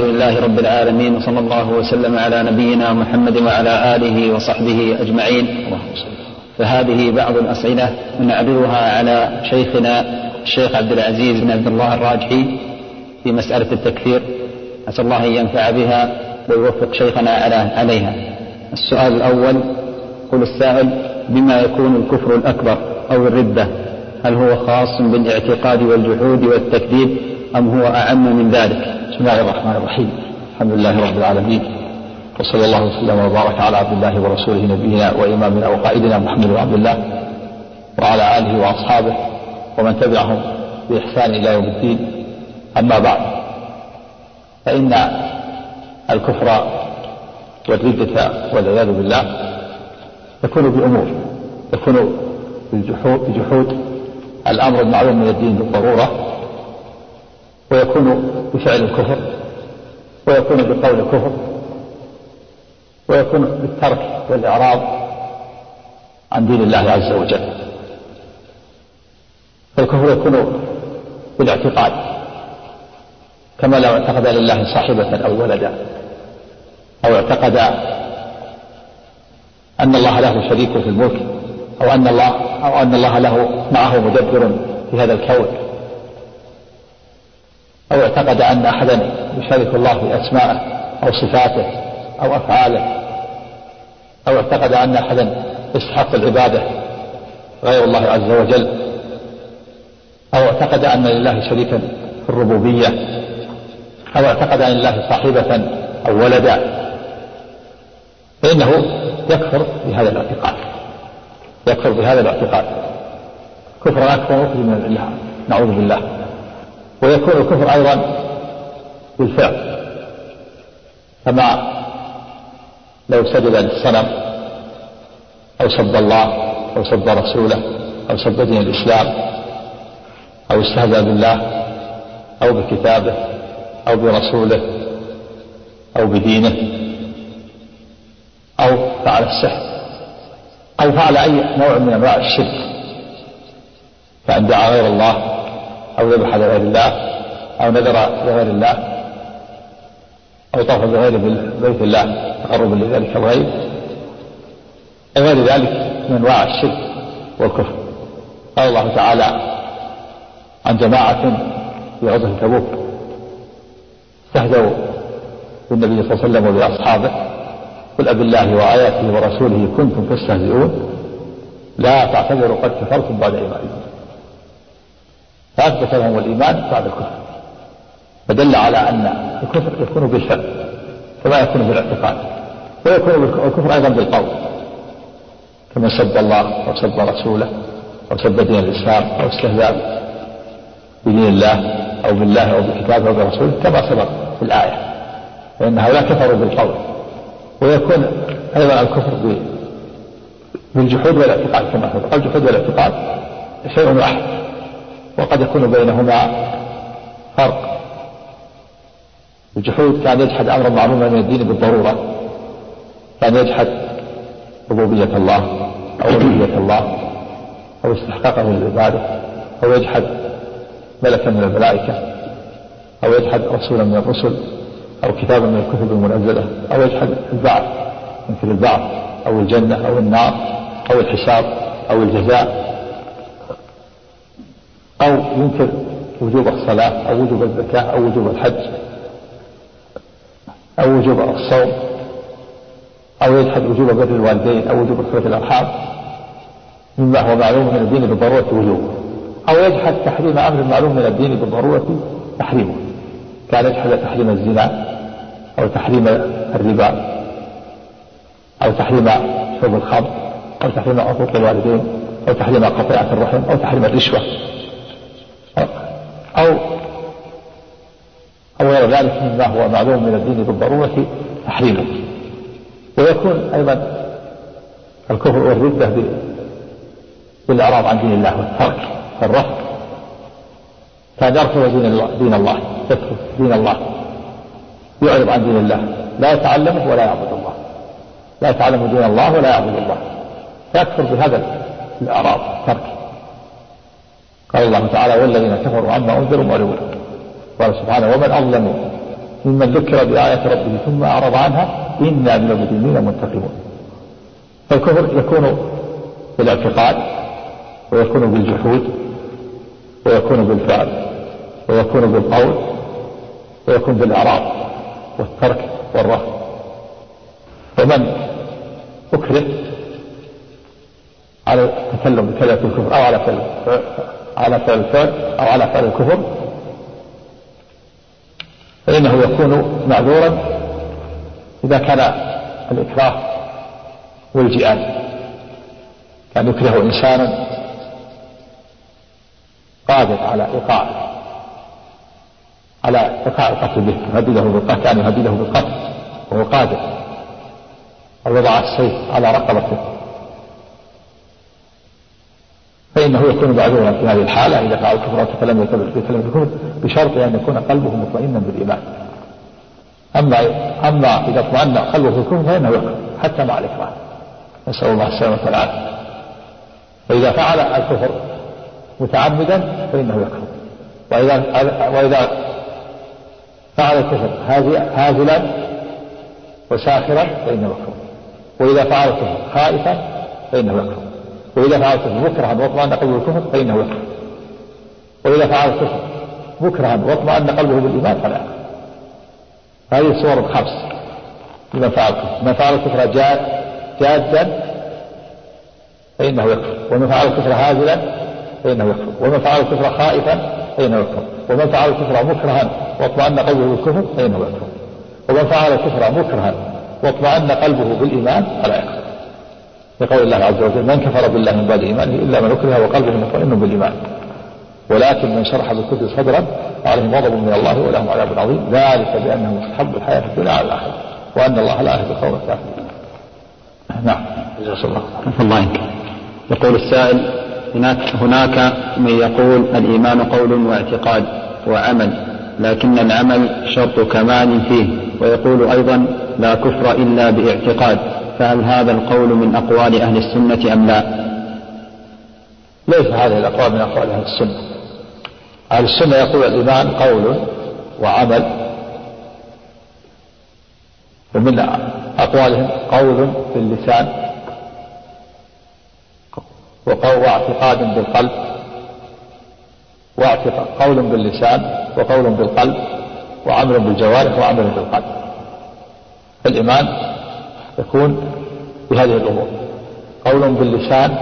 الحمد لله رب العالمين وصلى الله وسلم على نبينا محمد وعلى آله وصحبه أجمعين. فهذه بعض الأسئلة نعرضها على شيخنا الشيخ عبد العزيز بن عبد الله الراجحي في مسألة التكفير. أسأل الله أن ينفع بها ويوفق شيخنا عليها. السؤال الأول يقول السائل بما يكون الكفر الأكبر أو الردة؟ هل هو خاص بالإعتقاد والجحود والتكذيب أم هو أعم من ذلك؟ بسم الله الرحمن الرحيم. الحمد لله رب العالمين. وصلى الله وسلم وبارك على عبد الله ورسوله نبينا وإمامنا وقائدنا محمد بن عبد الله وعلى آله وأصحابه ومن تبعهم بإحسان إلى يوم الدين. أما بعد فإن الكفر والردة والعياذ بالله يكون بأمور يكون بجحود, الأمر المعلوم من الدين بالضرورة. ويكون بفعل الكفر ويكون بقول الكفر ويكون بالترك والإعراض عن دين الله عز وجل. فالكفر يكون بالاعتقاد كما لو اعتقد لله صاحبة أو ولدا أو اعتقد أن الله له شريك في الملك أو أن الله أو أن الله له معه مدبر في هذا الكون. أو اعتقد أن أحدا يشارك الله في أسمائه أو صفاته أو أفعاله أو اعتقد أن أحدا يستحق العبادة غير الله عز وجل أو اعتقد أن لله شريكا في الربوبية أو اعتقد أن لله صاحبة أو ولدا فإنه يكفر بهذا الاعتقاد يكفر بهذا الاعتقاد. كفرا أكبر من الله نعوذ بالله. ويكون الكفر أيضا بالفعل. كما لو سجد للصنم أو سب الله أو سب رسوله أو سب دين الإسلام أو استهزأ بالله أو بكتابه أو برسوله أو بدينه أو فعل السحر أو فعل أي نوع من أنواع الشرك. كأن دعا غير الله أو ذبح لغير الله أو نذر لغير الله أو طاف بغير بيت الله تقربا لذلك الغير أو غير ذلك من أنواع الشرك والكفر. قال الله تعالى عن جماعة في غزوة تبوك استهزوا بالنبي صلى الله عليه وسلم وبأصحابه قل أب الله وآياته ورسوله كنتم تستهزئون لا تعتذروا قد كفرتم بعد إيمانكم. فأثبت لهم الإيمان بعد الكفر. فدل على أن الكفر يكون بالفعل كما يكون بالاعتقاد ويكون الكفر أيضا بالقول كما سب الله أو سب رسوله أو سب دين الإسلام أو استهزاء بدين الله أو بالله أو بكتابه أو برسوله كما سبق في الآية. فإن هؤلاء كفروا بالقول ويكون أيضا الكفر بالجحود والاعتقاد كما سبق. الجحود والاعتقاد شيء واحد. وقد يكون بينهما فرق. الجحود كان يجحد أمرا معلوما من الدين بالضرورة. كان يجحد ربوبية الله أو ألوهية الله أو استحقاقه للعبادة أو يجحد ملكا من الملائكة أو يجحد رسولا من الرسل أو كتابا من الكتب المنزلة أو يجحد البعث مثل البعث أو الجنة أو النار أو الحساب أو الجزاء أو ينكر وجوب الصلاة أو وجوب الزكاة أو وجوب الحج أو وجوب الصوم أو يجحد وجوب بر الوالدين أو وجوب صلة الأرحام. مما هو معلوم من الدين بالضرورة وجوبه أو يجحد تحريم أمر معلوم من الدين بالضرورة تحريمه كان يجحد تحريم الزنا أو تحريم الربا أو تحريم شرب الخمر أو تحريم عقوق الوالدين أو تحريم قطيعة الرحم أو تحريم الرشوة. أو أو غير ذلك مما هو معلوم من الدين بالضرورة تحريمه. ويكون أيضا الكفر والردة بالإعراض عن دين الله والترك والرفض. كان يرفض دين الله دين الله يترك دين الله يعرض عن دين الله. لا يتعلمه ولا يعبد الله. لا يتعلم دين الله ولا يعبد الله. يكفر بهذا الإعراض الترك. قال الله تعالى والذين كفروا عما أنذروا معرضون قال سبحانه ومن أظلم ممن ذكر بآية ربه ثم أعرض عنها إنا من المجرمين منتقمون. فالكفر يكون بالاعتقاد ويكون بالجحود ويكون بالفعل ويكون بالقول ويكون بالإعراض والترك والرفض. ومن أكره على التكلم بكلمة الكفر أو على على فعل الفعل أو على فعل الكفر فإنه يكون معذورا إذا كان الإكراه والجئان كان يكره إنسانا قادر على إيقاع على إيقاع القتل به يهدده بالقتل كان يهدده بالقتل وهو قادر أو يضع السيف على رقبته. فإنه يكون معذورا في هذه الحالة إذا فعل الكفر وتكلم بكلمة الكفر بشرط أن يكون قلبه مطمئنا بالإيمان. أما أما إذا اطمأن قلبه في الكفر فإنه يكفر حتى مع الإكراه. نسأل الله السلامة والعافية. فإذا فعل الكفر متعمدا فإنه يكفر. وإذا وإذا فعل الكفر هازلا وساخرا فإنه يكفر. وإذا فعل الكفر خائفا فإنه يكفر. وإذا فعل الكفر مكرها واطمأن قلبه الكفر فإنه يكفر وإذا فعل الكفر مكرها واطمأن قلبه بالإيمان فلا هذه الصور الخمس لمن فعل الكفر من فعل الكفر جاد جادا فإنه يكفر. ومن فعل الكفر هازلا فإنه يكفر. ومن فعل الكفر خائفا فإنه يكفر. ومن فعل الكفر مكرها واطمأن قلبه بالكفر فإنه يكفر. ومن فعل الكفر مكرها واطمأن قلبه بالإيمان فلا يكفر. لقول الله عز وجل من كفر بالله من بعد إيمانه إلا من أكره وقلبه مطمئن بالإيمان. ولكن من شرح بالكفر صدرا عليهم غضب من الله ولهم عذاب عظيم. ذلك بأنهم استحبوا الحياة الدنيا على الآخرة وأن الله لا يهدي القوم الكافرين. نعم. جزاك الله الله يقول السائل هناك هناك من يقول الإيمان قول واعتقاد وعمل لكن العمل شرط كمال فيه. ويقول أيضا لا كفر إلا باعتقاد. فهل هذا القول من أقوال أهل السنة أم لا؟ ليس هذه الأقوال من أقوال أهل السنة. أهل السنة يقول الإيمان قول وعمل ومن أقوالهم قول باللسان وقول واعتقاد بالقلب واعتقاد قول باللسان وقول بالقلب وعمل بالجوارح وعمل بالقلب. الإيمان يكون بهذه الأمور. قول باللسان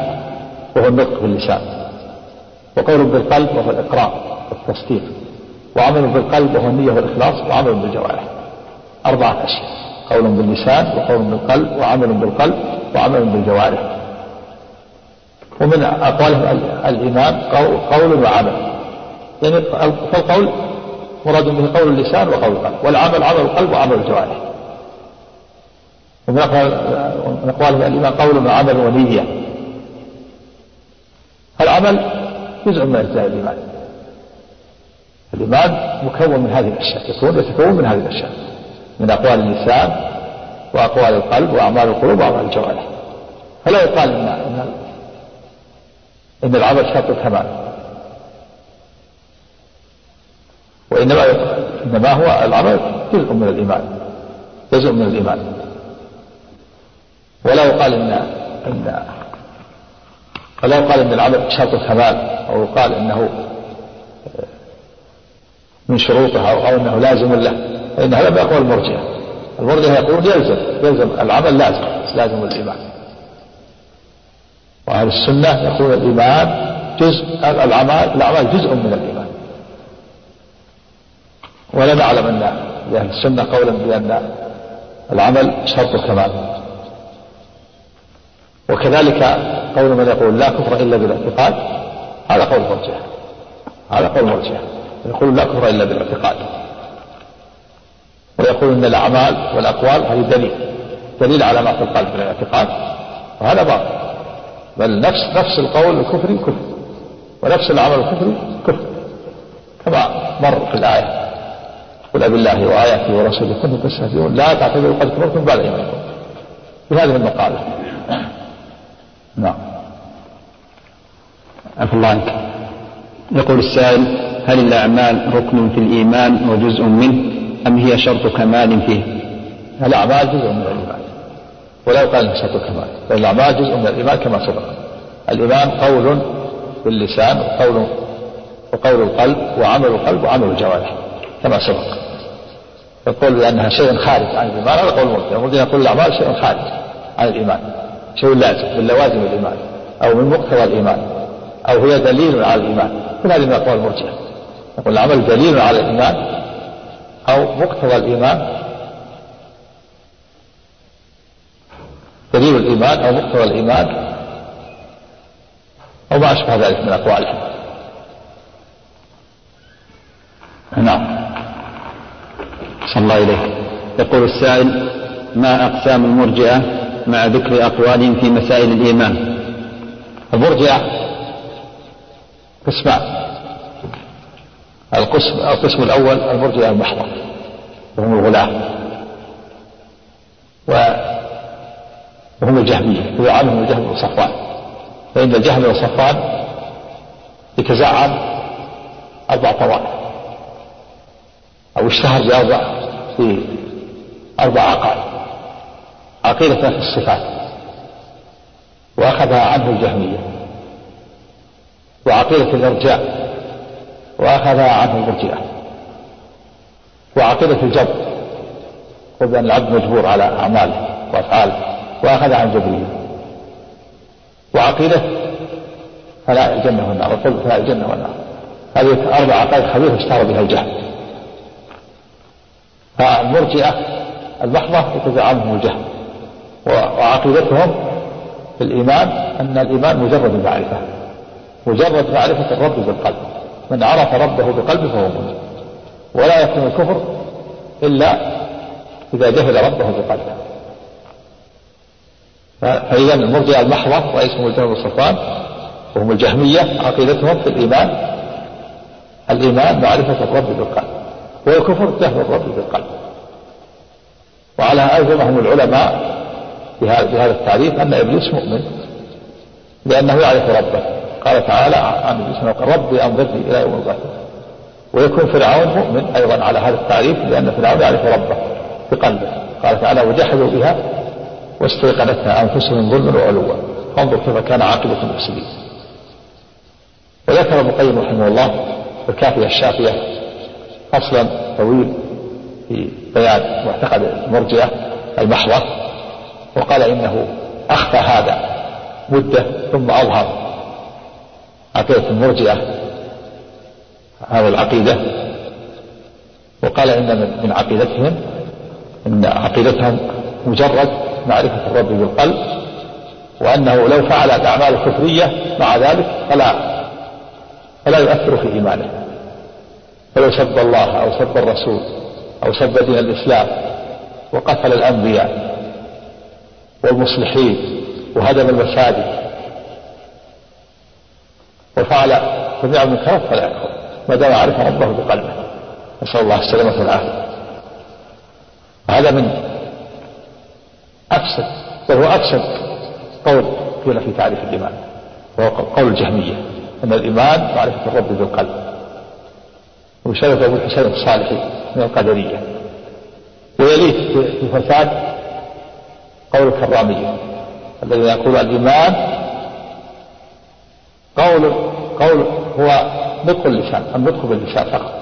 وهو النطق باللسان. وقول بالقلب وهو الإقرار والتصديق. وعمل بالقلب وهو النية والإخلاص وعمل بالجوارح. أربعة أشياء. قول باللسان وقول بالقلب وعمل بالقلب وعمل بالجوارح. ومن أقوالهم الإيمان قول وعمل. يعني فالقول مراد به قول اللسان وقول القلب. والعمل عمل القلب وعمل الجوارح. ومن أقوالهم الإيمان قول وعمل ونية. العمل جزء من أجزاء الإيمان. الإيمان مكون من هذه الأشياء يكون يتكون من هذه الأشياء. من أقوال اللسان وأقوال القلب وأعمال القلوب وأعمال الجوارح. فلا يقال إن, إن العمل شرط الكمال. وإنما إنما هو العمل جزء من الإيمان. جزء من الإيمان. ولا يقال إن إن ولا يقال إن العمل شرط الكمال أو يقال إنه من شروطها أو أنه لازم له فإن هذا يقول المرجئة المرجئة يقول يلزم يلزم العمل لازم لازم الإيمان. وأهل السنة يقول الإيمان جزء الأعمال الأعمال جزء من الإيمان. ولا نعلم أن لأهل السنة قولا بأن العمل شرط الكمال وكذلك قول من يقول لا كفر إلا بالاعتقاد هذا قول مرجئة هذا قول مرجئة يقول لا كفر إلا بالاعتقاد. ويقول إن الأعمال والأقوال هذه دليل دليل على ما في القلب من الاعتقاد وهذا باطل. بل نفس نفس القول الكفري كفر ونفس العمل الكفري كفر. كما مر في الآية قل أبي الله وآياته ورسوله كنتم تستهزئون لا تعتذروا قد كفرتم بعد إيمانكم. بهذه المقالة. نعم. عفى الله عنك. يقول السائل هل الأعمال ركن في الإيمان وجزء منه أم هي شرط كمال فيه؟ الأعمال جزء من الإيمان. يقال أنها شرط كمال. بل الأعمال جزء من الإيمان كما سبق. الإيمان قول باللسان وقول وقول القلب وعمل القلب وعمل الجوارح كما سبق. يقول بأنها شيء خارج عن الإيمان. هذا قول المرجع المرجع يقول الأعمال شيء خارج عن الإيمان. شيء لازم من لوازم الإيمان أو من مقتضى الإيمان أو هي دليل على الإيمان. كل هذه من أقوال المرجع يقول العمل دليل على الإيمان أو مقتضى الإيمان. دليل الإيمان أو مقتضى الإيمان. أو ما أشبه ذلك من أقوالهم نعم. صلى الله إليك يقول السائل ما أقسام المرجئة؟ مع ذكر أقوالهم في مسائل الإيمان. المرجئة قسمان القسم القسم الأول المرجئة المحضة وهم الغلاة وهم الجهمية ويعلمهم الجهم وصفوان فإن الجهم وصفوان يتزعم أربع طوائف أو اشتهر بأربع في أربع عقائد عقيدة في الصفات. وأخذها عنه الجهمية. وعقيدة الإرجاء. وأخذها عنه المرجئة وعقيدة الجبر وبأن العبد مجبور على أعماله وأفعاله. وأخذها عن الجبرية وعقيدة فلا الجنة والنار. وقل فلا الجنة والنار. هذه أربع عقائد خبيثة اشتهر بها الجهل. فالمرجئة المحضة يتزعمهم الجهل. وعقيدتهم في الإيمان أن الإيمان مجرد المعرفة مجرد معرفة الرب بالقلب من عرف ربه بقلبه فهو مؤمن. ولا يكون الكفر إلا إذا جهل ربه بقلبه. فإذا المرجئة المحضة واسمه الجهل والسلطان وهم الجهمية عقيدتهم في الإيمان الإيمان معرفة الرب بالقلب والكفر جهل الرب بالقلب وعلى ألزمهم العلماء بهذا التعريف أن إبليس مؤمن لأنه يعرف ربه. قال تعالى عن إبليس ربي أنظرني إلى يوم البعث. ويكون فرعون مؤمن أيضا على هذا التعريف لأن فرعون يعرف ربه بقلبه قال تعالى وجحدوا بها واستيقنتها أنفسهم ظلما وعلوا. فانظر كيف كان عاقبة المفسدين. وذكر ابن القيم رحمه الله الكافية الشافية فصلا طويل في بيان معتقد المرجئة المحضة. وقال إنه أخفى هذا مدة ثم أظهر. عقيدة المرجئة هذه العقيدة. وقال إن من عقيدتهم إن عقيدتهم مجرد معرفة الرب بالقلب وأنه لو فعل الأعمال الكفرية مع ذلك فلا فلا يؤثر في إيمانه. فلو سب الله أو سب الرسول أو سب دين الإسلام وقتل الأنبياء والمصلحين وهدم المساجد وفعل جميع المنكرات فلا يكفر. ما دام عرف ربه بقلبه. نسأل الله السلامة والعافية. هذا من أفسد وهو أفسد قول قيل في تعريف الإيمان وهو قول الجهمية أن الإيمان معرفة الرب بالقلب وشرف أبو الحسين الصالحي من القدرية. ويليه في فساد قول الكرامية الذي يقول الإيمان قول قول هو نطق اللسان النطق باللسان فقط.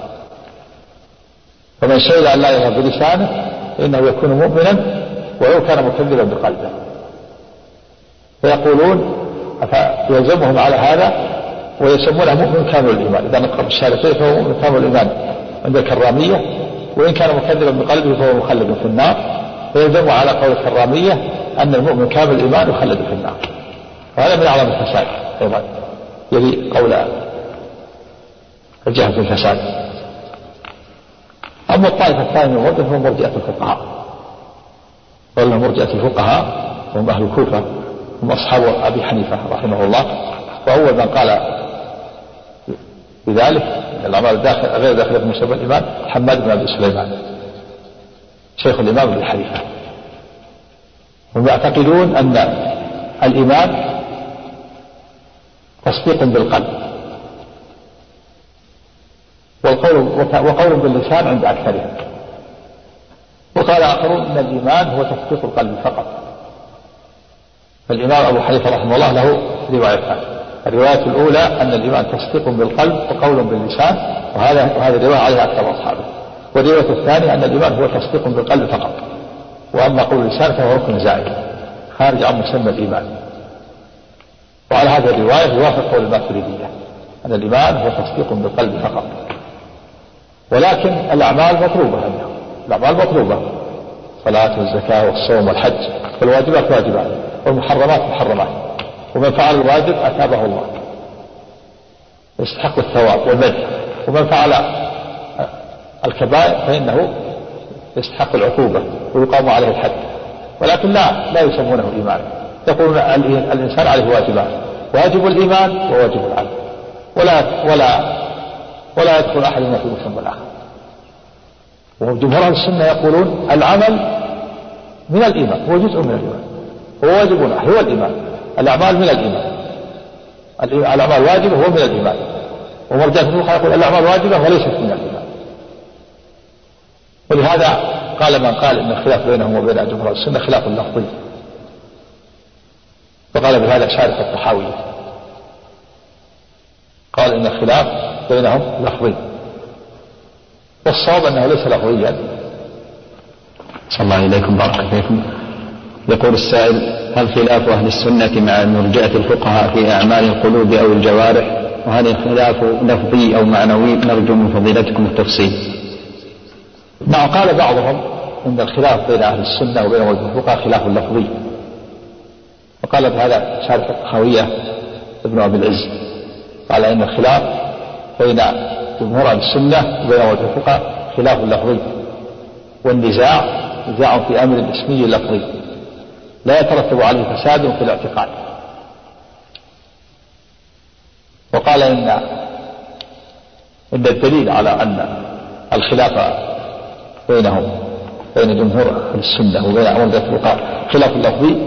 فمن شهد أن لا إله بلسانه فإنه يكون مؤمنا ولو كان مكذبا بقلبه. فيقولون يلزمهم على هذا ويسمونه مؤمن كامل الإيمان. إذا نطق بالشهادتين فهو مؤمن كامل الإيمان؟ عند الكرامية وإن كان مكذبا بقلبه فهو مخلد في النار. فيلزم على قول الكرامية أن المؤمن كامل الإيمان يخلد في النار. وهذا من أعظم الفساد أيضا يلي قول الجهل في الفساد. أما الطائفة الثانية من المرجئة فهم مرجئة الفقهاء. قولنا مرجئة الفقهاء هم أهل الكوفة هم أصحاب أبي حنيفة رحمه الله. وأول من قال بذلك الأعمال الداخل غير داخلة في مشتبه الإيمان حماد بن أبي سليمان. شيخ الإمام ابن حنيفة هم يعتقدون أن الإيمان تصديق بالقلب. والقول وقول باللسان عند أكثرهم. وقال آخرون إن الإيمان هو تصديق القلب فقط. فالإمام أبو حنيفة رحمه الله له روايتان الرواية الأولى أن الإيمان تصديق بالقلب وقول باللسان وهذا وهذه الرواية عليها أكثر أصحابه. والرواية الثانية أن الإيمان هو تصديق بالقلب فقط وأما قول اللسان فهو ركن زائد خارج عن مسمى الإيمان. وعلى هذه الرواية يوافق قول الماتريدية أن الإيمان هو تصديق بالقلب فقط. ولكن الأعمال مطلوبة عندهم الأعمال مطلوبة الصلاة والزكاة والصوم والحج والواجبات واجبات والمحرمات محرمات ومن فعل الواجب أثابه الله. يستحق الثواب والمدح ومن فعل الكبائر فإنه يستحق العقوبة ويقام عليه الحد. ولكن لا لا يسمونه إيمان. يقولون الإنسان عليه واجبان واجب الإيمان وواجب العمل ولا ولا ولا يدخل أحدهما في مسمى الآخر. وجمهور أهل السنة يقولون العمل من الإيمان هو جزء من الإيمان. هو واجب هو الإيمان. الأعمال من الإيمان. الأعمال واجبة هو من الإيمان. ومرجع في يقول الأعمال واجبة وليست من الإيمان. ولهذا قال من قال إن الخلاف بينهم وبين جمهور السنة خلاف لفظي. وقال بهذا شارح الطحاوي. قال إن الخلاف بينهم لفظي. والصواب أنه ليس لفظيا. صلى الله إليكم بارك فيكم. يقول السائل هل خلاف أهل السنة مع مرجئة الفقهاء في أعمال القلوب أو الجوارح؟ وهل الخلاف لفظي أو معنوي؟ نرجو من فضيلتكم التفصيل. نعم قال بعضهم إن الخلاف بين أهل السنة وبين الفقهاء خلاف لفظي. وقال بهذا شارح الطحاوية ابن أبي العز قال إن الخلاف بين جمهور أهل السنة وبين الفقهاء خلاف لفظي. والنزاع نزاع في أمر اسمي لفظي. لا يترتب عليه فساد في الاعتقاد. وقال إن إن الدليل على أن الخلاف بينهم بين جمهور أهل السنة وبين عمدة الفقهاء خلاف اللفظي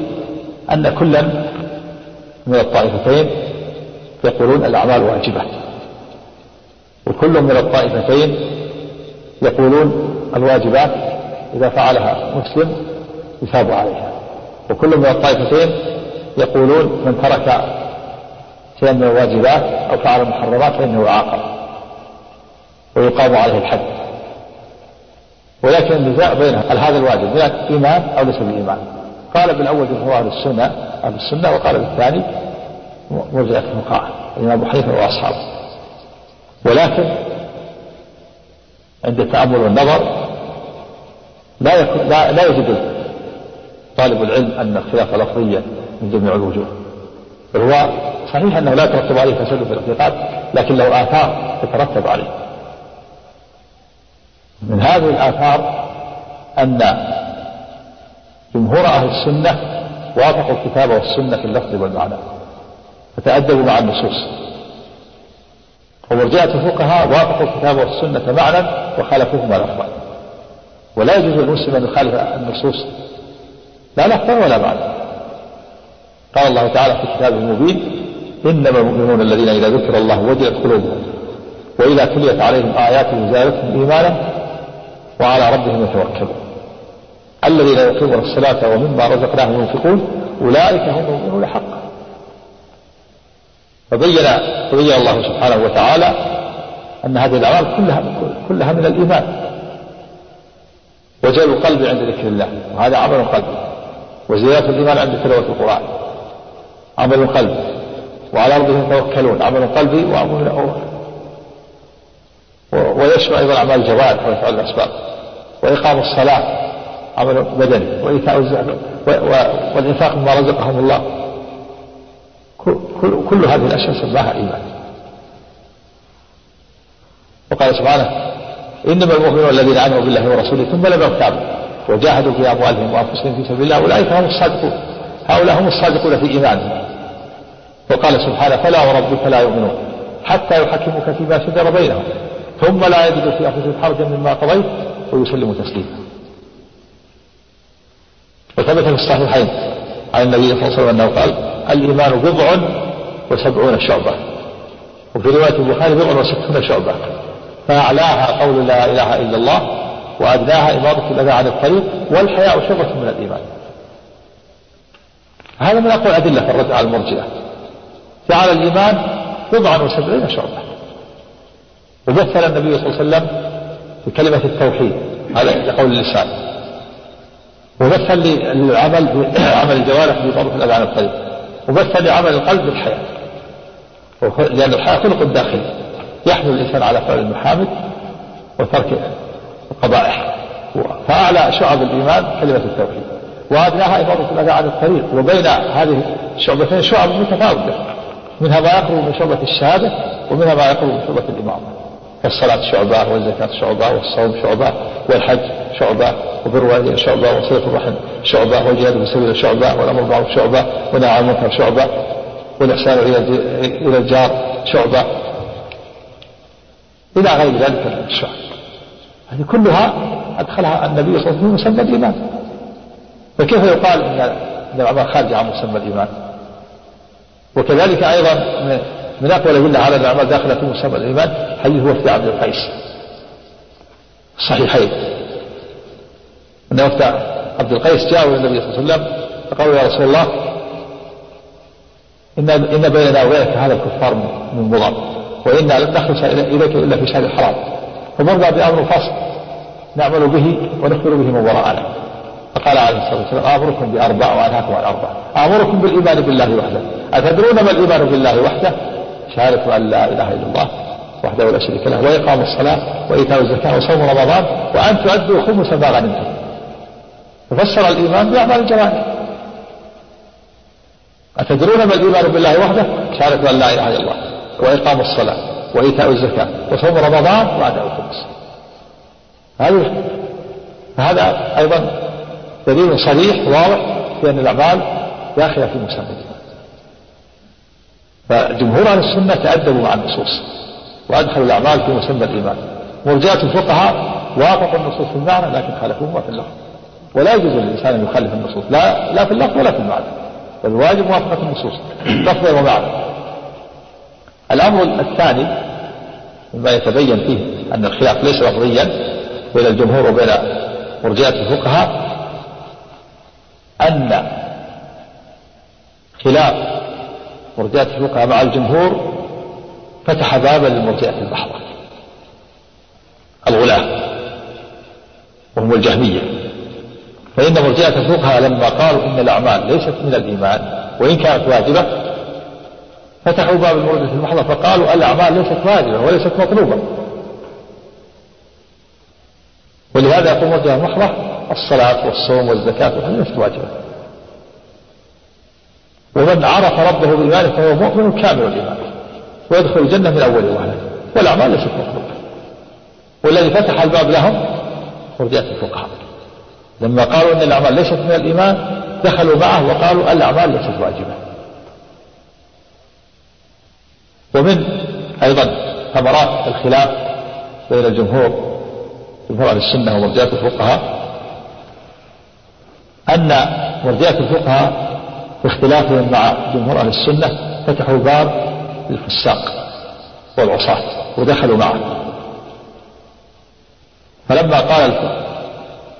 أن كلا من الطائفتين يقولون الأعمال واجبة وكل من الطائفتين يقولون الواجبات إذا فعلها مسلم يثاب عليها وكل من الطائفتين يقولون من ترك شيئا من الواجبات أو فعل المحرمات فإنه يعاقب ويقام عليه الحد. ولكن النزاع بين هل هذا الواجب من الإيمان أو ليس بالإيمان. قال بالأول جمهور أهل السنة أهل السنة وقال بالثاني مرجئة الفقهاء الإمام أبو حنيفة وأصحابه. ولكن عند التأمل والنظر لا لا, لا يجد طالب العلم أن الخلاف لفظيا من جميع الوجوه. بل هو صحيح أنه لا يترتب عليه فساد في الاعتقاد لكن له آثار تترتب عليه. من هذه الآثار أن جمهور أهل السنة وافقوا الكتاب والسنة في اللفظ والمعنى فتأدبوا مع النصوص. ومرجئة الفقهاء وافقوا الكتاب والسنة معنى وخالفوهما لفظا ولا يجوز للمسلم أن يخالف النصوص لا لفظا ولا معنى قال الله تعالى في كتابه المبين إنما المؤمنون الذين إذا ذكر الله وجلت قلوبهم وإذا تليت عليهم آياته زادتهم إيمانا وعلى ربهم يتوكلون. الذين يقيمون الصلاة ومما رزقناهم ينفقون أولئك هم المؤمنون حقا. فبين فبين الله سبحانه وتعالى أن هذه الأعمال كلها كلها من الإيمان. وجل القلب عند ذكر الله. وهذا عمل قلبي وزيادة الإيمان عند تلاوة القرآن. عمل قلبي وعلى ربهم يتوكلون. عمل قلبي وعمل ويشمل أيضا أعمال الجوارح ويفعل الأسباب. وإقام الصلاة عمل بدني وإيتاء الزكاة والإنفاق مما رزقهم الله. كل, كل هذه الأشياء سماها إيمان. وقال سبحانه إنما المؤمنون الذين آمنوا بالله ورسوله ثم لم يرتابوا وجاهدوا في أموالهم وأنفسهم في سبيل الله أولئك هم الصادقون. هؤلاء هم الصادقون في إيمانهم. وقال سبحانه فلا وربك لا يؤمنون حتى يحكموك فيما شجر بينهم ثم لا يجدوا في أنفسهم حرجا مما قضيت ويسلم تسليما. وثبت في الصحيحين عن النبي صلى الله عليه وسلم أنه قال الإيمان بضع وسبعون شعبة. وفي رواية البخاري بضع وستون شعبة. فأعلاها قول لا إله إلا الله وأدناها إماطة الأذى عن الطريق والحياء شعبة من الإيمان. هذا من أقوى الأدلة في الرد على المرجئة. جعل الإيمان بضعا وسبعين شعبة. ومثل النبي صلى الله عليه وسلم بكلمة التوحيد. على قول اللسان ومثل للعمل عمل الجوارح بضرب الأذى عن الطريق ومثل لعمل القلب بالحياة. لأن الحياة خلق داخلي يحمل الإنسان على فعل المحامد وترك القبائح فأعلى شعب الإيمان كلمة التوحيد. وأدناها إماطة الأذى عن الطريق وبين هذه الشعبتين شعب متفاوتة منها ما يقرب من شعبة الشهادة ومنها ما يقرب من شعبة الإمامة. فالصلاة شعبة والزكاة شعبة والصوم شعبة والحج شعبة وبر شعبة وصلة الرحم شعبة والجهاد في سبيل شعبة والأمر بالمعروف شعبة والنهي عن المنكر شعبة والإحسان إلى الجار شعبة. إلى غير ذلك من الشعب هذه كلها أدخلها النبي صلى الله عليه وسلم مسمى الإيمان. فكيف يقال أن الأعمال خارجة عن مسمى الإيمان؟ وكذلك أيضا من أقوى الأدلة على أن الأعمال داخلة في مسمى الإيمان حديث وفد عبد القيس. الصحيحين. أن وفد عبد القيس جاءوا إلى النبي صلى الله عليه وسلم فقالوا يا رسول الله إن إن بيننا وبينك هذا الكفار من مضر وإنا لن نخلص إليك إلا في شهر الحرام. فمرنا بأمر فصل نعمل به ونخبر به من وراءنا. فقال عليه الصلاة والسلام آمركم بأربع وأنهاكم عن أربع. آمركم بالإيمان بالله وحده. أتدرون ما الإيمان بالله وحده؟ شهادة أن لا إله إلا الله وحده لا شريك له وإقام الصلاة وإيتاء الزكاة وصوم رمضان وأن تؤدوا خمس ما غنمتم ففسر الإيمان بأعمال الجوارح أتدرون ما الإيمان بالله وحده؟ شهادة أن لا إله إلا الله وإقام الصلاة وإيتاء الزكاة وصوم رمضان وأداء الخمس. هذه هذا أيضا دليل صريح واضح في أن الأعمال داخلة في مسمى فجمهور أهل السنة تأدبوا مع النصوص وأدخلوا الأعمال في مسمى الإيمان. مرجئة الفقهاء وافقوا النصوص في المعنى لكن خالفوهما في اللفظ. ولا يجوز للإنسان أن يخالف النصوص. لا لا في اللفظ ولا في المعنى. والواجب موافقة النصوص. لفظا ومعنى. الأمر الثاني مما يتبين فيه أن الخلاف ليس لفظيا بين الجمهور وبين مرجئة الفقهاء أن خلاف مرجئة الفقهاء مع الجمهور فتح بابا للمرجئة المحضة الغلاة وهم الجهمية. فإن مرجئة الفقهاء لما قالوا إن الأعمال ليست من الإيمان وإن كانت واجبة فتحوا باب المرجئة المحضة فقالوا الأعمال ليست واجبة وليست مطلوبة. ولهذا يقول مرجئة المحضة الصلاة والصوم والزكاة وهذه ليست واجبة. ومن عرف ربه بإيمانه فهو مؤمن كامل الإيمان. ويدخل الجنة من أول وهلة والأعمال ليست مطلوبة والذي فتح الباب لهم مرجئة الفقهاء. لما قالوا أن الأعمال ليست من الإيمان دخلوا معه وقالوا الأعمال ليست واجبة. ومن أيضا ثمرات الخلاف بين الجمهور جمهور أهل السنة ومرجئة الفقهاء أن مرجئة الفقهاء باختلافهم مع جمهور أهل السنة فتحوا باب للفساق والعصاة ودخلوا معه. فلما قال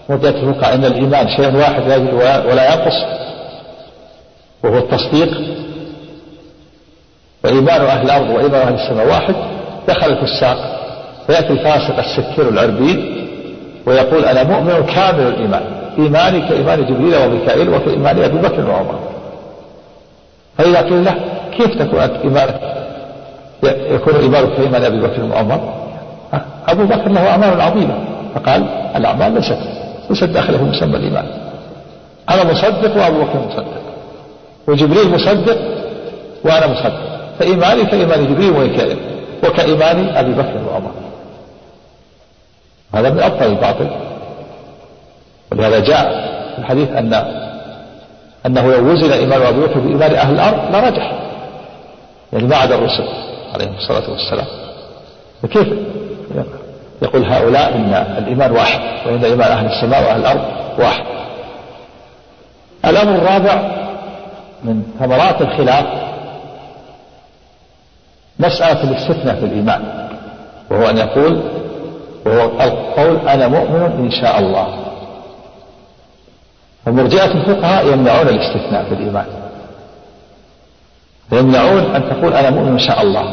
مرجئة الفقهاء إن الإيمان شيء واحد لا يزيد ولا ينقص وهو التصديق وإيمان أهل الأرض وإيمان أهل السماء واحد دخل الفساق. فيأتي الفاسق السكير العربيد ويقول أنا مؤمن كامل الإيمان إيماني كإيمان جبريل وميكائيل وكإيمان أبي بكر وعمر. فإذا قيل له كيف تكون إيمانك يكون إيمانك كإيمان أبي بكر وعمر أبو بكر له أعمال عظيمة. فقال الأعمال ليست ليست داخلة في مسمى الإيمان. أنا مصدق وأبو بكر مصدق. وجبريل مصدق وأنا مصدق. فإيماني كإيمان جبريل وميكائيل وكإيمان أبي بكر وعمر هذا من أبطل الباطل. ولهذا جاء في الحديث أن أنه لو وزن إيمان أبي بكر بإيمان أهل الأرض لرجح. يعني ما عدا الرسل عليهم الصلاة والسلام. فكيف يقول هؤلاء إن الإيمان واحد وإن إيمان أهل السماء وأهل الأرض واحد؟ الأمر الرابع من ثمرات الخلاف مسألة الاستثناء في الإيمان وهو أن يقول وهو القول أنا مؤمن إن شاء الله. ومرجئة الفقهاء يمنعون الاستثناء في الإيمان يمنعون أن تقول أنا مؤمن إن شاء الله.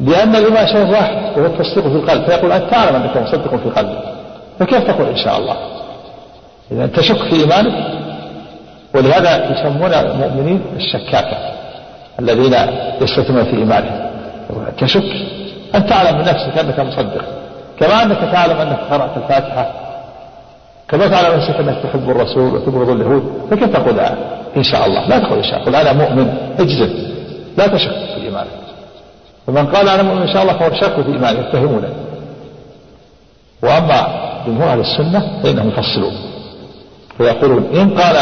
لأن الإيمان شيء واحد وهو التصديق في القلب. فيقول أنت تعلم أنك مصدق في قلبك. فكيف تقول إن شاء الله؟ إذا تشك في إيمانك. ولهذا يسمون المؤمنين الشكاكة الذين يستثنون في إيمانهم. تشك أن تعلم من نفسك أنك مصدق. كما أنك تعلم أنك قرأت الفاتحة. كما تعلم نفسك أنك تحب الرسول وتبغض اليهود فكيف تقول إن شاء الله لا تقول إن شاء الله قل أنا مؤمن اجزم لا تشك في إيمانك فمن قال أنا مؤمن إن شاء الله فهو شك في إيمانه يتهمونه وأما جمهور أهل السنة فإنهم يفصلون ويقولون إن قال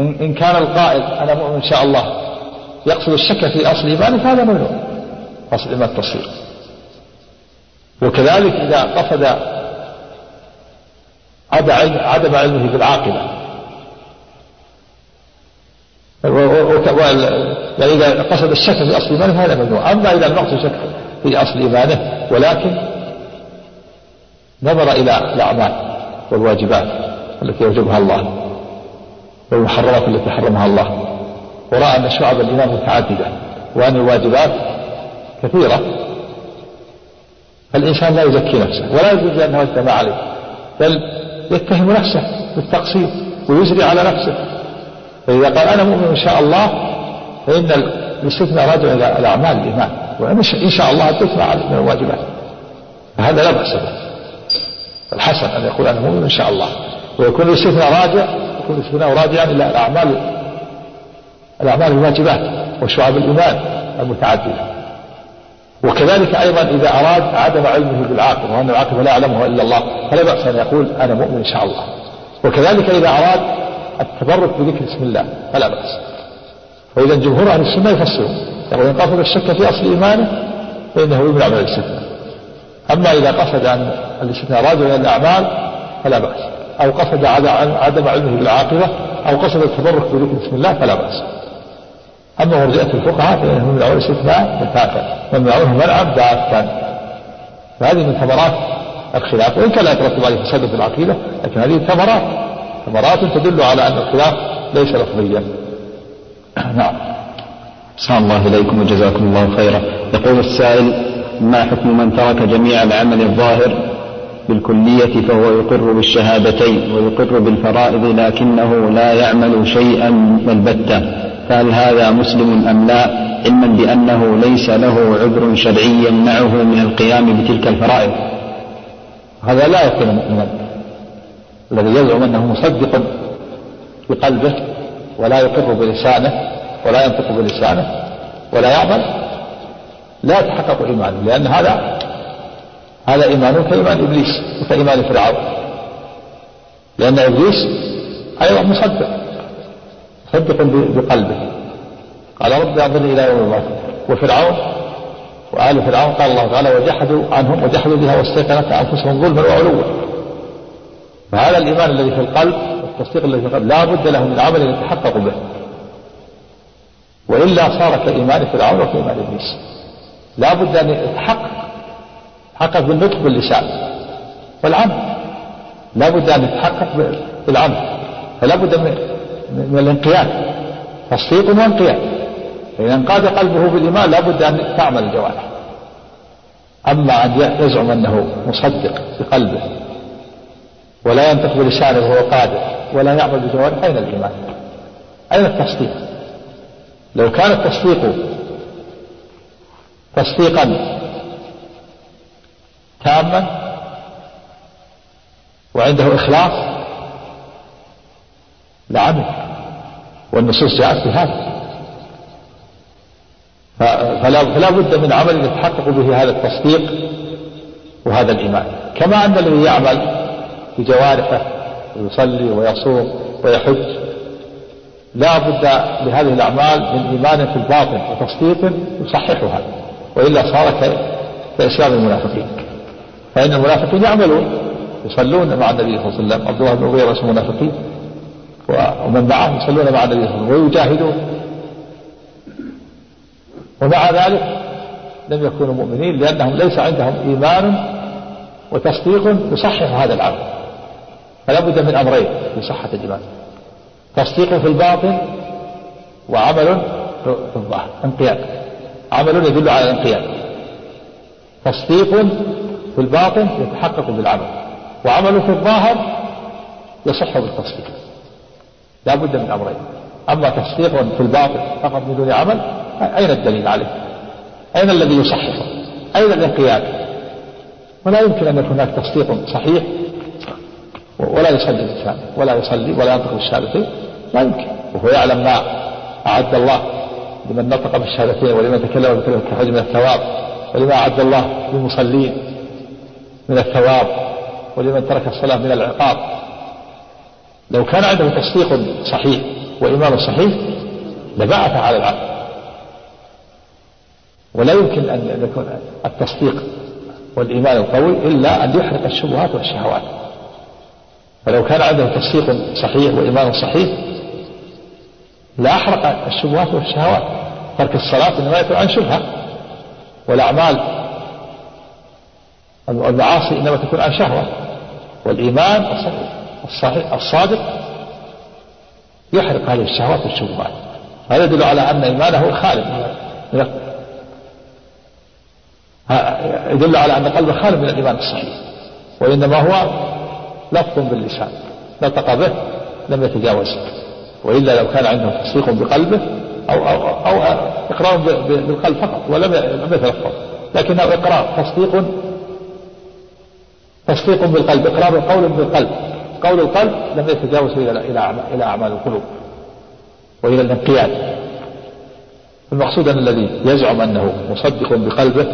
إن كان القائل أنا مؤمن إن شاء الله يقصد الشك في أصل إيمانه فهذا ممنوع. أصل الإيمان التصديق وكذلك إذا قصد عدم علمه بالعاقبة يعني إذا قصد الشك في أصل إيمانه فهذا ممنوع. أما إذا المقصد شك في أصل إيمانه ولكن نظر إلى الأعمال والواجبات التي يوجبها الله والمحرمات التي حرمها الله. ورأى أن شعب الإيمان متعددة وأن الواجبات كثيرة. فالإنسان لا يزكي نفسه ولا يجوز أنه ما عليه بل يتهم نفسه بالتقصير ويجري على نفسه. فإذا قال أنا مؤمن إن شاء الله فإن الاستثناء راجع إلى الأعمال الإيمان. وإن إن شاء الله تثنى من الواجبات. فهذا لا بأس به. الحسن أن يقول أنا مؤمن إن شاء الله. ويكون الاستثناء راجع يكون الاستثناء راجعا إلى الأعمال الأعمال الواجبات وشعب الإيمان المتعددة. وكذلك أيضا إذا أراد عدم علمه بالعاقبة وأن العاقبة لا يعلمها إلا الله فلا بأس أن يقول أنا مؤمن إن شاء الله. وكذلك إذا أراد التبرك بذكر اسم الله فلا بأس. وإذا جمهور أهل السنة يفسرون يقول إن قصد الشك في أصل إيمانه فإنه يمنع من الاستثناء أما إذا قصد أن الاستثناء راجع إلى الأعمال فلا بأس. أو قصد عدم علمه بالعاقبة أو قصد التبرك بذكر اسم الله فلا بأس. أما مرجئة الفقهاء فإنهم يمنعون الاستثناء بتاتا يمنعونه منعا باتا فهذه من ثمرات الخلاف وإن كان لا يترتب عليه فساد في العقيدة لكن هذه ثمرات ثمرات تدل على أن الخلاف ليس لفظيا نعم. صلى الله إليكم وجزاكم الله خيرا. يقول السائل ما حكم من ترك جميع العمل الظاهر بالكلية فهو يقر بالشهادتين ويقر بالفرائض لكنه لا يعمل شيئا البتة فهل هذا مسلم أم لا؟ علما بأنه ليس له عذر شرعي يمنعه من القيام بتلك الفرائض. هذا لا يكون مؤمنا. الذي يزعم أنه مصدق بقلبه ولا يقر بلسانه ولا ينطق بلسانه ولا يعمل لا يتحقق إيمانه لأن هذا هذا إيمانه كإيمان إبليس وكإيمان فرعون. لأن إبليس أيضا مصدق. مصدق بقلبه. قال رب أعظني إلى يوم البعث وفرعون وآل فرعون قال الله تعالى وجحدوا عنهم وجحدوا بها واستيقنتها أنفسهم ظلما وعلوا. فهذا الإيمان الذي في القلب والتصديق الذي في القلب لا بد له من عمل يتحقق به. وإلا صار كإيمان فرعون وكإيمان إبليس. لا بد أن يتحقق يتحقق بالنطق باللسان. والعمل. لا بد أن يتحقق بالعمل. فلا بد من, من الانقياد تصديق وانقياد فإذا انقاد قلبه بالإيمان لا بد أن تعمل الجوارح أما أن يزعم أنه مصدق بقلبه ولا ينطق بلسانه وهو قادر ولا يعمل بجوارحه أين الإيمان؟ أين التصديق؟ لو كان التصديق تصديقا تاما وعنده إخلاص لعمل والنصوص جاءت بهذا. فلا, فلا بد من عمل يتحقق به هذا التصديق وهذا الإيمان. كما أن الذي يعمل بجوارحه ويصلي ويصوم ويحج لا بد لهذه الأعمال من إيمان في الباطن وتصديق يصححها وإلا صار كإسلام المنافقين. فإن المنافقين يعملون يصلون مع النبي صلى الله عليه وسلم. عبد الله بن أبي رأس المنافقين ومن معه يصلون مع النبي صلى الله عليه وسلم ويجاهدون. ومع ذلك لم يكونوا مؤمنين لأنهم ليس عندهم إيمان وتصديق يصحح هذا العمل. فلا بد من أمرين في صحة الإيمان. تصديق في الباطن وعمل في الظاهر انقياد. عمل يدل على الانقياد. تصديق في الباطن يتحقق بالعمل وعمل في الظاهر يصح بالتصديق. لا بد من أمرين. أما تصديق في الباطن فقط بدون عمل أين الدليل عليه؟ أين الذي يصححه؟ أين الانقياد؟ ولا يمكن أن يكون هناك تصديق صحيح ولا يصلي الإنسان ولا يصلي ولا ينطق بالشهادتين. لا يمكن. وهو يعلم ما أعد الله لمن نطق بالشهادتين ولمن تكلم بكلمة التوحيد من الثواب ولما أعد الله للمصلين من الثواب ولمن ترك الصلاة من العقاب. لو كان عنده تصديق صحيح وإيمان صحيح لبعث على العبد ولا يمكن أن يكون التصديق والإيمان القوي إلا أن يحرق الشبهات والشهوات. فلو كان عنده تصديق صحيح وإيمان صحيح لأحرق الشبهات والشهوات. ترك الصلاة إنما يكون عن شبهة والأعمال المعاصي إنما تكون عن شهوة والإيمان الصحيح الصادق يحرق هذه الشهوات والشبهات. هذا يدل على أن إيمانه خالد يدل على أن قلبه خالي من الإيمان الصحيح. وإنما هو لفظ باللسان نطق به لم يتجاوزه وإلا لو كان عنده تصديق بقلبه أو أو أو إقرار بالقلب فقط ولم لم يتلفظ. لكنه إقرار تصديق تصديق بالقلب إقرار قول بالقلب. قول القلب لم يتجاوز إلى إلى أعمال القلوب وإلى الانقياد. المقصود أن الذي يزعم أنه مصدق بقلبه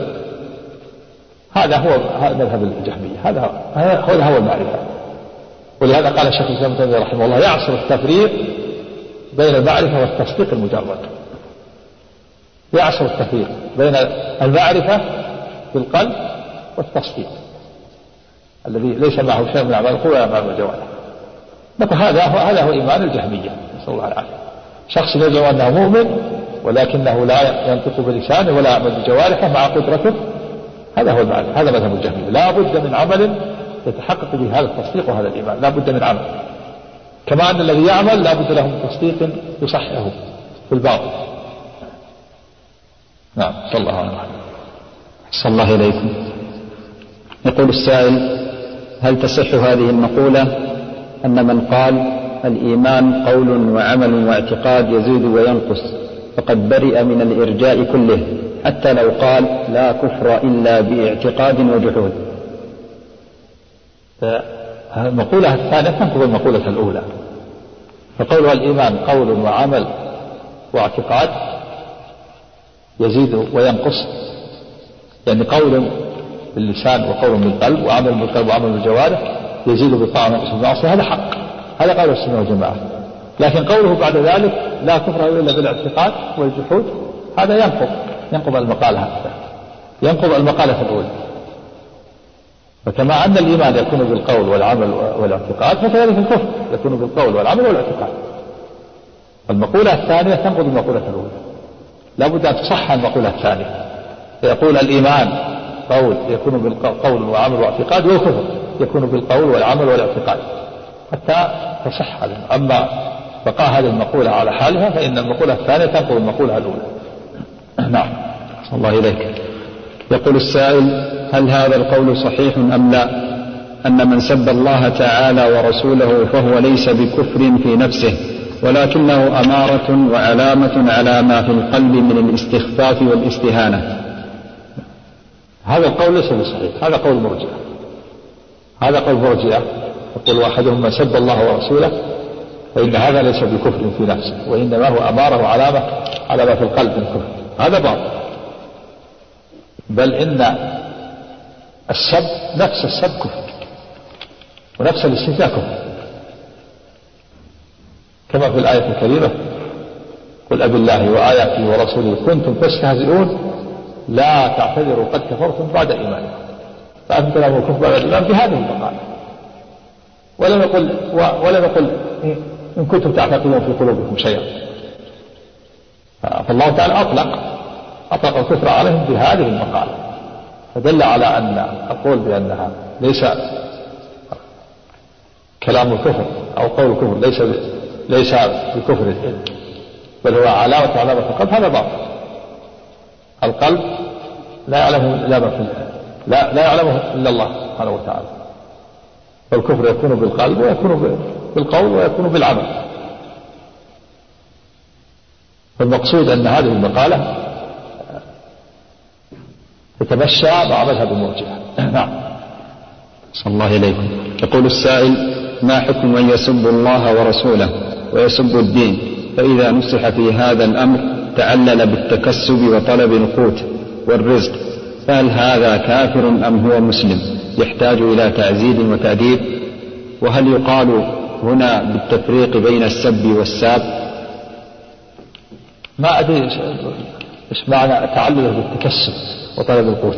هذا هو مذهب الجهمية. هذا هذا هو المعرفة. ولهذا قال الشيخ الإسلام ابن رحمه الله يعصر التفريق بين المعرفة والتصديق المجرد. يعصر التفريق بين المعرفة بالقلب والتصديق. الذي ليس معه شيء من أعمال القلوب ولا أعمال الجوارح هذا هو هذا هو إيمان الجهمية نسأل الله العافية. شخص يزعم أنه مؤمن ولكنه لا ينطق بلسانه ولا يعمل بجوارحه مع قدرته هذا هو المعنى هذا مذهب الجهمية. لا بد من عمل يتحقق به هذا التصديق وهذا الإيمان لا بد من عمل. كما أن الذي يعمل لا بد له من تصديق يصححه في الباطل. نعم صلى الله عليه وسلم. صلى الله إليكم يقول السائل هل تصح هذه المقولة أن من قال الإيمان قول وعمل واعتقاد يزيد وينقص فقد برئ من الإرجاء كله حتى لو قال لا كفر إلا باعتقاد وجحود. المقولة الثانية تنقض المقولة الأولى. فقولها الإيمان قول وعمل واعتقاد يزيد وينقص. يعني قول باللسان وقول بالقلب وعمل بالقلب وعمل بالجوارح يزيد بالطاعة وينقص بالمعصية هذا حق. هذا قول السنة والجماعة. لكن قوله بعد ذلك لا كفر إلا بالاعتقاد والجحود هذا ينقض ينقض المقالة ينقض المقالة الأولى. فكما أن الإيمان يكون بالقول والعمل والاعتقاد فكذلك الكفر يكون بالقول والعمل والاعتقاد. المقولة الثانية تنقض المقولة الأولى. لا بد أن تصح المقولة الثانية. فيقول الإيمان قول يكون بالقول والعمل والاعتقاد والكفر يكون بالقول والعمل والاعتقاد حتى تصح هذا أما بقاء هذه المقولة على حالها فإن المقولة الثانية تنقض المقولة الأولى. نعم. صلى الله إليك. يقول السائل هل هذا القول صحيح أم لا؟ أن من سب الله تعالى ورسوله فهو ليس بكفر في نفسه ولكنه أمارة وعلامة على ما في القلب من الاستخفاف والاستهانة. هذا القول ليس بصحيح هذا قول مرجئة. هذا قول مرجئة. يقول أحدهم من سب الله ورسوله فإن هذا ليس بكفر في نفسه وإنما هو أمارة وعلامة على ما في القلب من كفر. هذا باطل. بل إن السب نفس السب كفر ونفس الاستهزاء كفر. كما في الآية الكريمة قل أبي الله وآياته ورسوله كنتم تستهزئون لا تعتذروا قد كفرتم بعد إيمانكم. فأثبت لهم الكفر بعد الإيمان بهذه المقالة ولم يقل ولم يقل إن كنتم تعتقدون في قلوبكم شيئا. فالله تعالى أطلق أطلق الكفر عليهم بهذه المقالة فدل على أن القول بأنها ليس كلام الكفر أو قول الكفر ليس ليس بكفر بل هو علامة علامة القلب هذا باطل. القلب لا يعلمه إلا في لا لا يعلمه إلا الله سبحانه وتعالى. فالكفر يكون بالقلب ويكون بالقول ويكون بالعمل. فالمقصود أن هذه المقالة تتمشى مع مذهب المرجئة. نعم. صلى الله إليكم يقول السائل ما حكم من يسب الله ورسوله ويسب الدين؟ فإذا نصح في هذا الأمر تعلل بالتكسب وطلب القوت والرزق فهل هذا كافر أم هو مسلم؟ يحتاج إلى تعزيز وتأديب؟ وهل يقال هنا بالتفريق بين السب والساب؟ ما أدري إيش معنى تعلله بالتكسب وطلب القوت.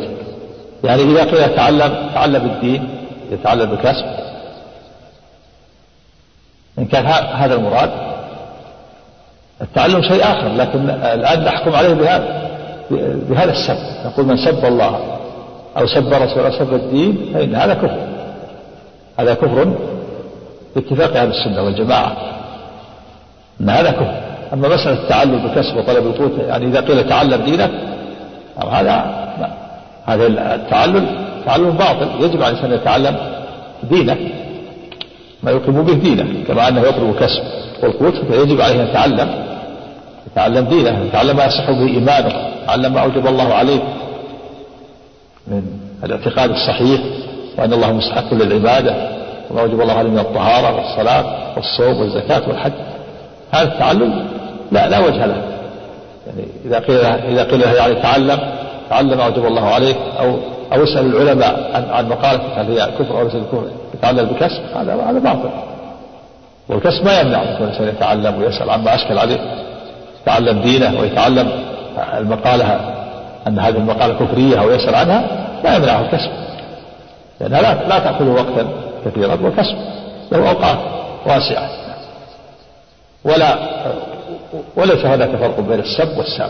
يعني إذا قيل تعلم تعلم الدين يتعلم بالكسب إن كان هذا المراد. التعلم شيء آخر لكن الآن نحكم عليه بهذا بهذا السب. نقول من سب الله أو سب رسول أو سب الدين فإن هذا كفر. هذا كفر باتفاق أهل السنة والجماعة أن هذا كفر. أما مسألة التعلم بكسب وطلب القوت يعني إذا قيل تعلم دينك هذا هذا التعلم تعلم باطل. يجب على الإنسان أن يتعلم دينه. ما يقيم به دينه كما أنه يطلب كسب. والقوت فيجب عليه أن يتعلم يتعلم دينه يتعلم ما يصح به إيمانه يتعلم ما أوجب الله عليه. من الاعتقاد الصحيح وأن الله مستحق للعبادة وما أوجب الله عليه من الطهارة والصلاة والصوم والزكاة والحج. هذا التعلم لا لا وجه له. يعني إذا قيل إذا قيل له يعني تعلم تعلم ما أوجب الله عليك أو أو اسأل العلماء عن عن مقالة هل هي كفر أو ليس كفر يتعلم بكسب هذا هذا باطل. والكسب ما يمنع أن الإنسان يتعلم ويسأل عما أشكل عليه يتعلم دينه ويتعلم المقالة أن هذه المقالة كفرية أو يسأل عنها لا يمنعه الكسب. لأنها لا لا تأخذ وقتا كثيرا والكسب له أوقات واسعة. ولا وليس هناك فرق بين السب والساب.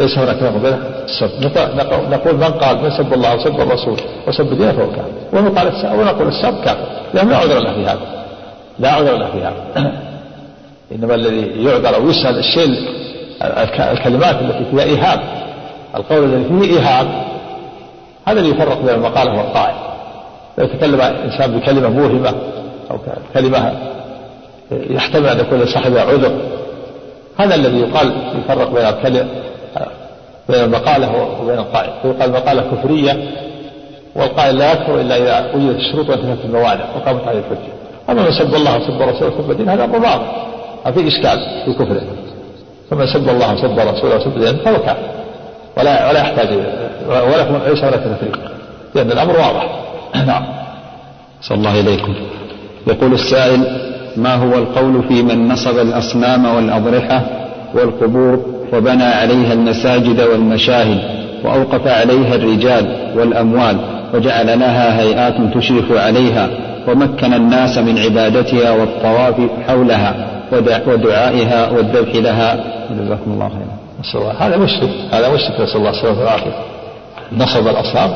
ليس هناك السب نقول من قال؟ من سب الله وسب الرسول. وسب دينه فهو كافر. ونقول السب ونقول السب كافر. لأنه لا عذر له في هذا. لا عذر له في هذا. إنما الذي يعذر أو يسأل الشيء الكلمات التي فيها إيهام القول الذي فيه إيهام هذا اللي يفرق بين المقالة والقائل لو تكلم إنسان بكلمة موهمة أو كلمة يحتمل أن يكون صاحبها عذر. هذا الذي يقال يفرق بين الكلمة بين المقالة وبين القائل. فيقال المقالة كفرية والقائل لا يكفر إلا إذا وجدت الشروط وانتهت الموانع وقامت عليه الحجة. أما من سب الله وسب رسوله وسب الدين هذا أمر واضح. ما في إشكال في كفره فمن سب الله وسب رسوله وسب الدين فهو كافر. ولا ولا يحتاج ولا ليس هناك تفريق. لأن الأمر واضح. نعم. صلى الله إليكم. يقول السائل ما هو القول في من نصب الأصنام والأضرحة والقبور وبنى عليها المساجد والمشاهد وأوقف عليها الرجال والأموال وجعل لها هيئات تشرف عليها ومكن الناس من عبادتها والطواف حولها ودعائها والذبح لها. جزاكم الله خيرا. هذا مشرك هذا مشرك نسأل الله السلامة والعافية. نصب الأصنام.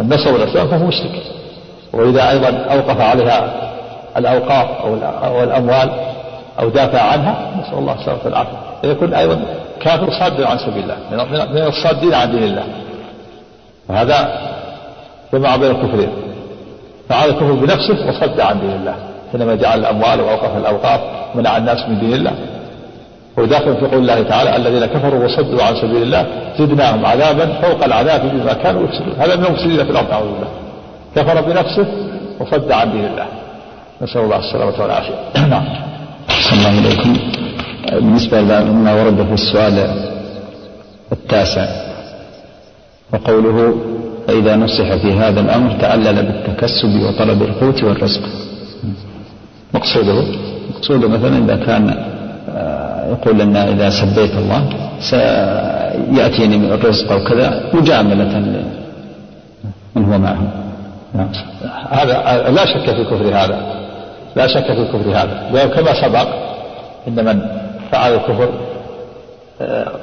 نصب الأصنام فهو مشرك وإذا أيضا أوقف عليها الأوقاف أو الأموال أو دافع عنها نسأل الله السلامة والعافية. يكون أيضا كافر صاد عن سبيل الله من الصادين عن دين الله. وهذا جمع بين الكفرين. فعل الكفر بنفسه وصد عن دين الله. حينما جعل الأموال وأوقف الأوقاف منع الناس من دين الله. وداخل في قول الله تعالى الذين كفروا وصدوا عن سبيل الله زدناهم عذابا فوق العذاب بما كانوا يفسدون. هذا من المفسدين في الأرض اعوذ بالله. كفر بنفسه وصد عن دين الله. نسأل الله السلامة والعافية. نعم. صلى الله عليكم. بالنسبة لما ورد في السؤال التاسع وقوله فإذا نصح في هذا الأمر تعلل بالتكسب وطلب القوت والرزق. مقصوده؟ مقصوده مثلا إذا كان آه، يقول أن إذا سبيت الله سيأتيني من الرزق أو كذا مجاملة من هو معه؟ نعم. هذا لا شك في كفر هذا. لا شك في كفر هذا. كما سبق إن من فعل الكفر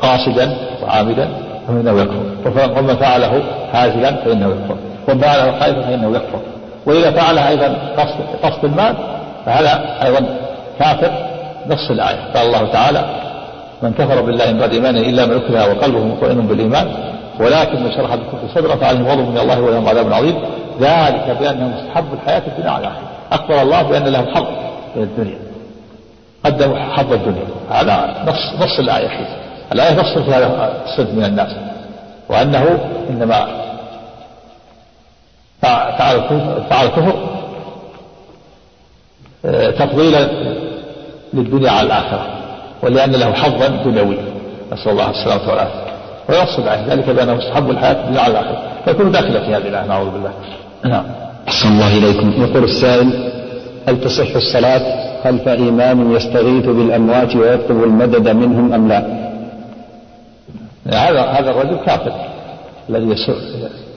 قاصدا وعامدا فإنه يكفر. ومن فعله هازلا فإنه يكفر. ومن فعله خائفا فإنه يكفر. وإذا فعلها أيضا قصد المال فهذا أيضا كافر نص الآية. قال الله تعالى من كفر بالله من بعد إيمانه إلا من أكره وقلبه مطمئن بالإيمان ولكن من شرح بالكفر صدرا فعليهم غضب من الله ولهم عذاب عظيم. ذلك بأنهم استحبوا الحياة الدنيا على الآخرة. أخبر الله بأن لهم حظ من الدنيا. قدموا حظ الدنيا. هذا نص نص الآية فيه. الآية نص في هذا من الناس. وأنه إنما فعل فعل الكفر تفضيلا للدنيا على الآخرة. ولأن له حظا دنيوي نسأل الله السلامة والعافية. ويقصد على ذلك بأنه مستحب الحياة الدنيا على الآخرة. فيكون داخلا في هذه الآية. نعوذ بالله. نعم. أحسن الله إليكم. يقول السائل هل تصح الصلاة؟ خلف إمام يستغيث بالأموات ويطلب المدد منهم أم لا؟ هذا هذا الرجل كافر. الذي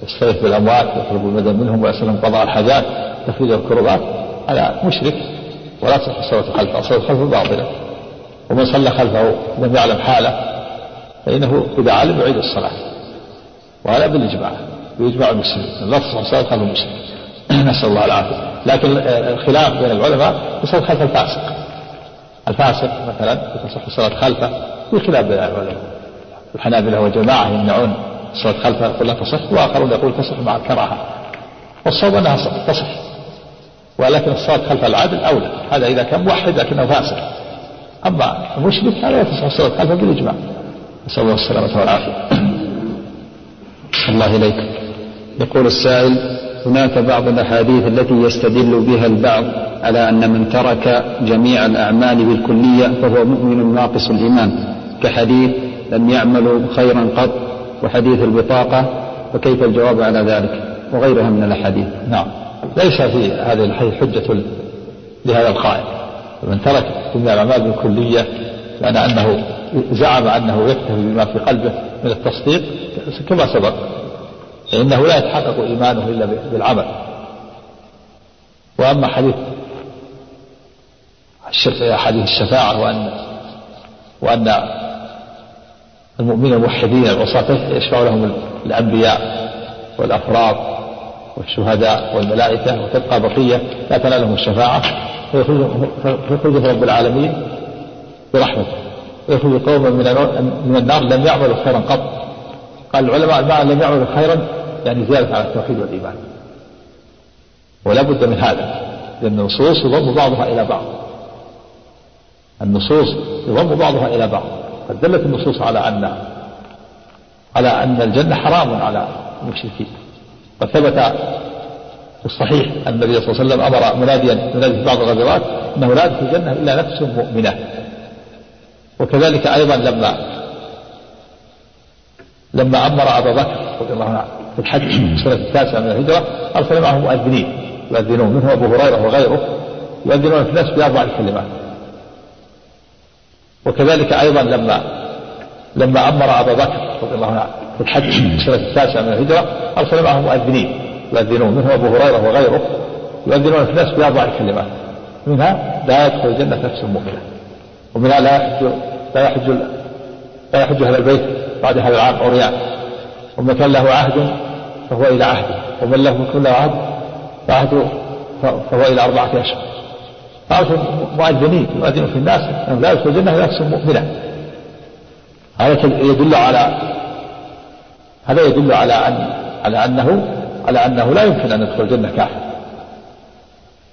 يستغيث بالأموات ويطلب المدد منهم ويسألهم قضاء الحاجات تفريج الكربات. هذا مشرك ولا تصح الصلاة خلفه. الصلاة خلفه باطلة. ومن صلى خلفه لم يعلم حاله فإنه إذا علم يعيد الصلاة. وهذا بالإجماع. بإجماع المسلمين. لا تصح الصلاة خلف المسلم نسأل الله العافية. لكن الخلاف بين العلماء يصلي خلف الفاسق. الفاسق مثلا تصح الصلاة خلفه في خلاف بين العلماء. الحنابلة وجماعة يمنعون الصلاة خلفه يقول لا تصح وآخرون يقول تصح مع الكراهة. والصواب أنها تصح. ولكن الصلاة خلف العدل أولى. هذا إذا كان موحد لكنه فاسق. أما المشرك هذا لا تصح الصلاة خلفه بالإجماع. نسأل الله السلامة والعافية. الله إليك يقول السائل هناك بعض الأحاديث التي يستدل بها البعض على أن من ترك جميع الأعمال بالكلية فهو مؤمن ناقص الإيمان. كحديث لم يعملوا خيرا قط وحديث البطاقة فكيف الجواب على ذلك؟ وغيرها من الأحاديث. نعم. ليس في هذه الحديث حجة لهذا القائل. من ترك جميع الأعمال بالكلية لأن أنه زعم أنه يكتفي بما في قلبه من التصديق كما سبق. فإنه لا يتحقق إيمانه إلا بالعمل. وأما حديث حديث الشفاعة وأن وأن المؤمنين الموحدين العصاة يشفع لهم الأنبياء والأفراد والشهداء والملائكة وتبقى بقية لا تنالهم الشفاعة فيخرجهم رب العالمين برحمته. ويخرج قوما من النار لم يعملوا خيرا قط. قال العلماء المعنى لم يعملوا خيرا يعني زيادة على التوحيد والإيمان. ولا بد من هذا لأن النصوص يضم بعضها إلى بعض. النصوص يضم بعضها إلى بعض. قد دلت النصوص على أن على أن الجنة حرام على المشركين. قد ثبت في الصحيح أن النبي صلى الله عليه وسلم أمر مناديا منادي في بعض الغزوات أنه لا يدخل الجنة إلا نفس مؤمنة. وكذلك أيضا لما لما أمر أبا بكر رضي الله عنه في الحج السنة التاسعة من الهجرة أرسل معه مؤذنين يؤذنون منهم أبو هريرة وغيره يؤذنون في الناس بأربع كلمات وكذلك أيضا لما لما أمر أبا بكر رضي الله عنه في الحج السنة التاسعة من الهجرة أرسل معه مؤذنين يؤذنون منهم أبو هريرة وغيره يؤذنون في الناس بأربع كلمات منها لا يدخل الجنة نفس مؤمنة. ومنها لا يحج لا يحج لا يحج أهل البيت بعد هذا العام عريان ومن كان له عهد فهو إلى عهده ومن له كل عهد فعهده فهو إلى أربعة أشهر. فأرسل مؤذنين يؤذن في الناس أنه لا يدخل الجنة نفس مؤمنة. هذا يدل على هذا يدل على أن على أنه على أنه لا يمكن أن يدخل الجنة كافر.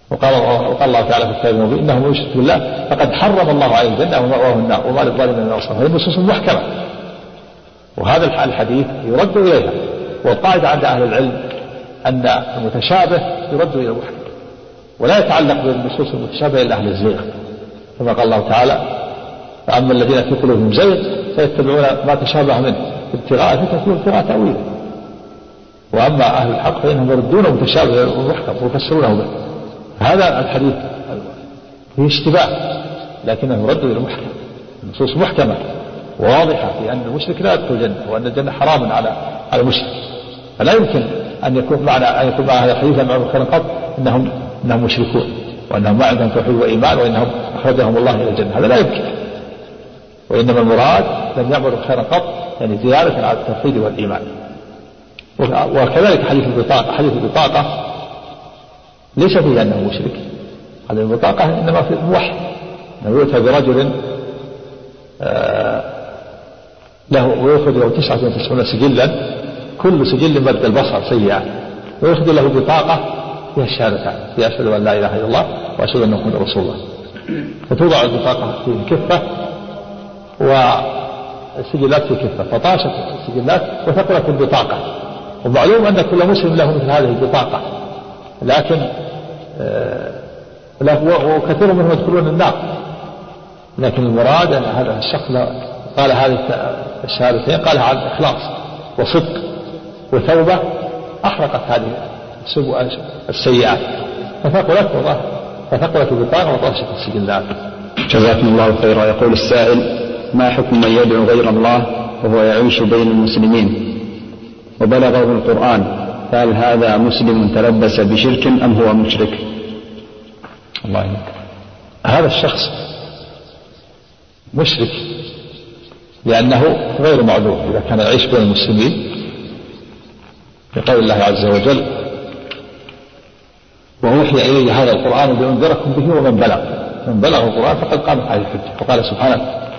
وقال وقال الله تعالى في الكتاب المبين انه من يشرك بالله فقد حرم الله عليه الجنة ومأواه النار. وما للظالمين من أنصار. هذه النصوص محكمه وهذا الحديث يرد إليها والقاعدة عند أهل العلم أن المتشابه يرد إلى المحكم ولا يتعلق بالنصوص المتشابهة إلا أهل الزيغ كما قال الله تعالى فأما الذين في قلوبهم زيغ فيتبعون ما تشابه منه ابتغاء فتنة ابتغاء تاويله وأما أهل الحق فإنهم يردون المتشابه المحكم ويفسرونه به. هذا الحديث فيه اشتباه لكنه يرد إلى المحكم النصوص محكمة. واضحة في أن المشرك لا يدخل الجنة وأن الجنة حرام على على المشرك. فلا يمكن أن يكون معنى أن يكون مع هذا الحديث مع خير قط انهم إنهم مشركون وإنهم ما عندهم توحيد وإيمان وإنهم أخرجهم الله إلى الجنة. هذا لا يمكن. وإنما المراد لم يعملوا خيرا قط يعني زيادة على التوحيد والإيمان. وكذلك حديث البطاقة حديث البطاقة ليس فيه أنه مشرك. حديث البطاقة إنما في الوحي أنه يؤتى برجل آه، له ويأخذ له تسعة وتسعون سجلا كل سجل مد البصر سيئة. ويأخذ له بطاقة فيها الشهادتان فيها أشهد أن لا إله إلا الله وأشهد أن محمدا رسول الله. فتوضع البطاقة في كفة والسجلات في كفة فطاشت السجلات وثقلت البطاقة. ومعلوم أن كل مسلم له مثل هذه البطاقة. لكن آه، وكثير منهم يدخلون النار. لكن المراد أن هذا الشخص قال هذه الشهادتين قالها عن إخلاص وصدق وتوبة أحرقت هذه السيئات. فثقلت فثقلت البطاقة وطرشت السجلات جزاكم الله خيرا. يقول السائل ما حكم من يدعو غير الله وهو يعيش بين المسلمين؟ وبلغه القرآن فهل هذا مسلم تلبس بشرك أم هو مشرك؟ الله يمكن. هذا الشخص مشرك. لأنه غير معذور إذا كان يعيش بين المسلمين لقول الله عز وجل وأوحي إلي هذا القرآن لأنذركم به ومن بلغ. من بلغ القرآن فقد قامت عليه الحجة وقال سبحانه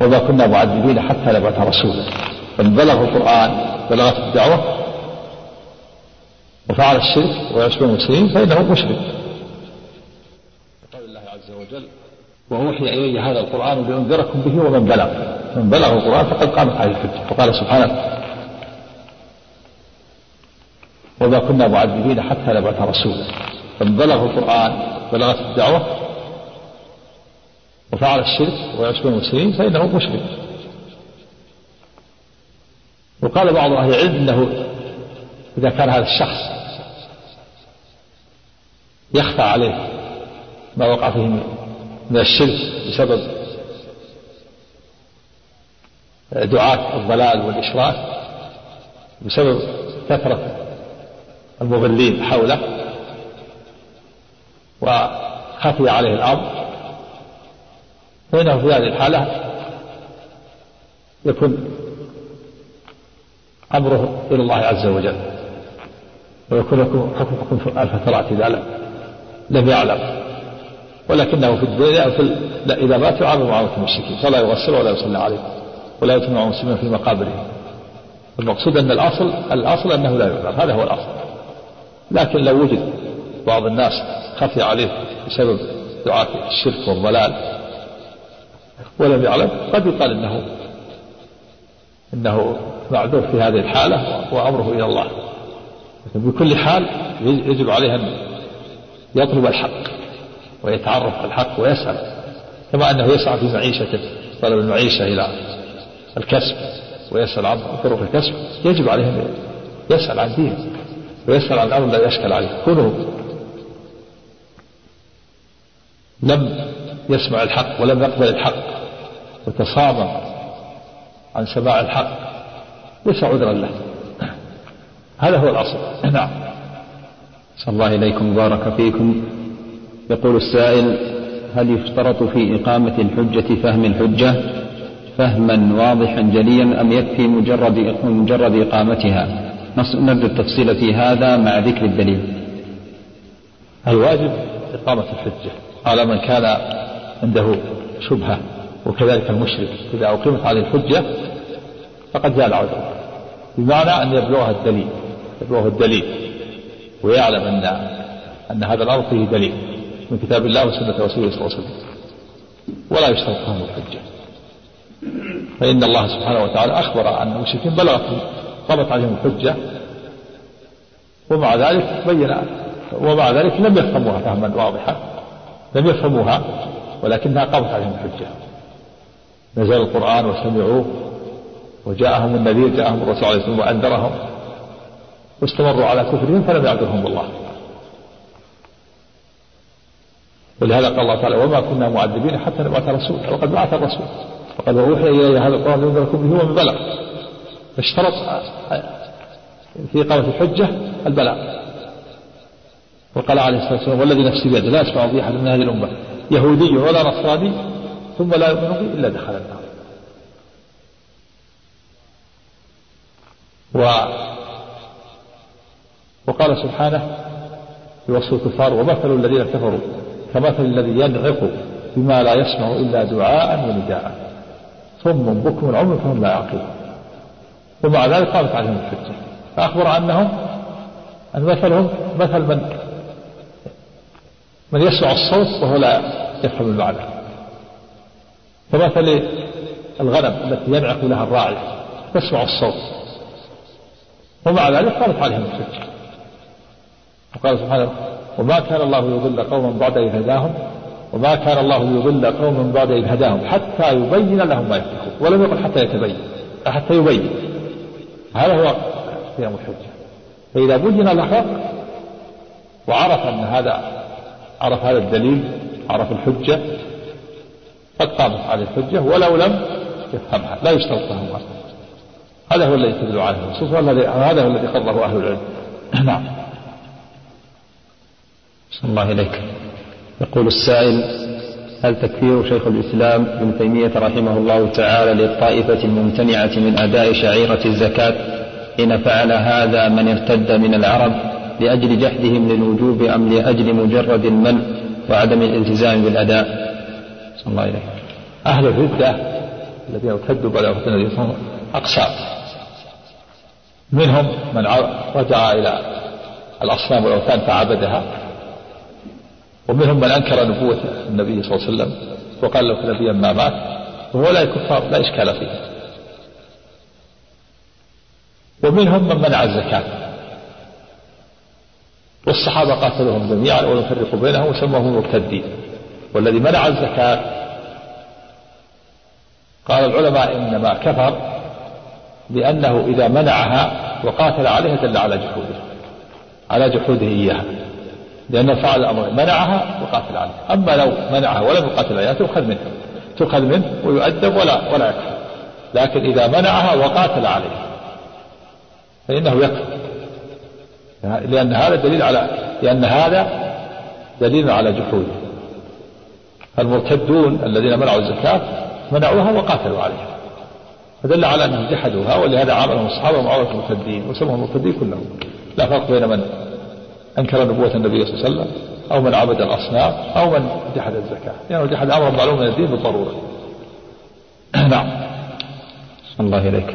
وما كنا معذبين حتى نبعث رسولا. فمن بلغ القرآن بلغت الدعوة وفعل الشرك ويعيش بين المسلمين فإنه مشرك. قول الله عز وجل وأوحي إلي هذا القرآن لأنذركم به ومن بلغ. من بلغ القرآن فقد قامت عليه الحجة وقال سبحانه. وما كنا معذبين حتى نبعث رسولا. فمن بلغ القرآن بلغت الدعوة وفعل الشرك ويعيش المسلمين فإنه مشرك. وقال بعض أهل العلم أنه إذا كان هذا الشخص يخفى عليه ما وقع فيه من الشرك بسبب دعاة الضلال والإشراك بسبب كثرة المضلين حوله وخفي عليه الأمر. فإنه في هذه الحالة يكون أمره إلى الله عز وجل ويكون حكم حكم الفترات إذا لم يعلم. ولكنه في الدنيا في لا إذا مات يعامل معاملة المشركين. فلا يغسل ولا يصلى عليه. ولا يتمع المسلمين في مقابرهم المقصود أن الأصل الأصل أنه لا يعلم هذا هو الأصل. لكن لو وجد بعض الناس خفي عليه بسبب دعاة الشرك والضلال ولم يعلم قد يقال إنه إنه معذور في هذه الحالة وأمره إلى الله. لكن بكل حال يجب عليه أن يطلب الحق. ويتعرف على الحق ويسأل. كما أنه يسعى في معيشته طلب المعيشة إلى الكسب ويسأل عن طرق الكسب. يجب عليه أن يسأل عن دينه ويسأل عن الأمر لا يشكل عليه. كونه لم يسمع الحق ولم يقبل الحق وتصامم عن سماع الحق ليس عذرا له. هذا هو الأصل. نعم. صلى الله إليكم بارك فيكم. يقول السائل هل يشترط في إقامة الحجة فهم الحجة؟ فهما واضحا جليا أم يكفي مجرد مجرد إقامتها؟ نرجو التفصيل في هذا مع ذكر الدليل. الواجب إقامة الحجة على من كان عنده شبهة وكذلك المشرك إذا أقيمت عليه الحجة فقد زال عذره بمعنى أن يبلغها الدليل يبلغه الدليل ويعلم أن أن هذا الأمر فيه دليل. من كتاب الله وسنة رسوله صلى الله عليه وسلم. ولا يشترط فهم الحجة. فإن الله سبحانه وتعالى أخبر أن المشركين بلغت قامت عليهم الحجة. ومع ذلك بين ومع ذلك لم يفهموها فهما واضحا لم يفهموها ولكنها قامت عليهم الحجة. نزل القرآن وسمعوه وجاءهم النذير جاءهم الرسول عليه الصلاة والسلام وأنذرهم. واستمروا على كفرهم فلم يعذرهم الله. ولهذا قال الله تعالى وما كنا معذبين حتى نبعث رسولا وقد بعث الرسول. وقد أوحي إلي هذا القرآن لينذركم به ومن بلغ. فاشترط في إقامة الحجة البلاغ وقال عليه الصلاة والسلام والذي نفسي بيده لا يسمع بي أحد من هذه الأمة يهودي ولا نصراني ثم لا يؤمن به إلا دخل النار. و وقال سبحانه في وصف الكفار ومثل الذين كفروا. كمثل الذي ينعق بما لا يسمع إلا دعاء ونداء. صم بكم عمر فهم لا يعقلون. ومع ذلك قامت عليهم الحجة. فأخبر أنهم أن مثلهم مثل من من يسمع الصوت وهو لا يفهم المعنى. كمثل الغنم التي ينعق لها الراعي تسمع الصوت. ومع ذلك قامت عليهم الحجة. وقال سبحانه وما كان الله يضل قوما بعد إذ هداهم وما كان الله ليضل قوما بعد إذ هداهم حتى يبين لهم ما يتقون ولم يقل حتى يتبين حتى يبين. هذا هو قيام الحجة. فإذا بين الحق وعرف أن هذا عرف هذا الدليل عرف الحجة قد قامت عليه الحجة ولو لم يفهمها لا يشترط فهمها هذا هو الذي تدل عليه هذا هو الذي قرره أهل العلم. نعم. صلى الله إليك. يقول السائل هل تكفير شيخ الإسلام ابن تيمية رحمه الله تعالى للطائفة الممتنعة من أداء شعيرة الزكاة حين فعل هذا من ارتد من العرب لأجل جحدهم للوجوب أم لأجل مجرد المنع وعدم الالتزام بالأداء؟ صلى الله عليه أهل الردة الذين ارتدوا بعد وفاة النبي صلى أقسام. منهم من رجع إلى الأصنام والأوثان فعبدها. ومنهم من أنكر نبوة النبي صلى الله عليه وسلم وقال له نبيا ما مات وهو لا كفار لا إشكال فيه. ومنهم من منع الزكاة. والصحابة قاتلوهم جميعا ولم يفرقوا بينهم وسموهم مرتدين والذي منع الزكاة قال العلماء إنما كفر لأنه إذا منعها وقاتل عليها دل على جحوده على جحوده إياها. لأنه فعل الأمر منعها وقاتل عليها أما لو منعها ولم يقاتل عليها تؤخذ منه. تؤخذ منه ويؤدب ولا ولا يكفر لكن إذا منعها وقاتل عليها فإنه يكفر لأن هذا دليل على لأن هذا دليل على جحوده المرتدون الذين منعوا الزكاة منعوها وقاتلوا عليها. فدل على أنهم جحدوها ولهذا عاملهم الصحابة معاملة المرتدين وسموهم المرتدين كلهم. لا فرق بين من أنكر نبوة النبي صلى الله عليه وسلم أو من عبد الأصنام أو من جحد الزكاة. لأنه يعني جحد أمر معلوم من الدين بالضرورة. نعم. الله إليك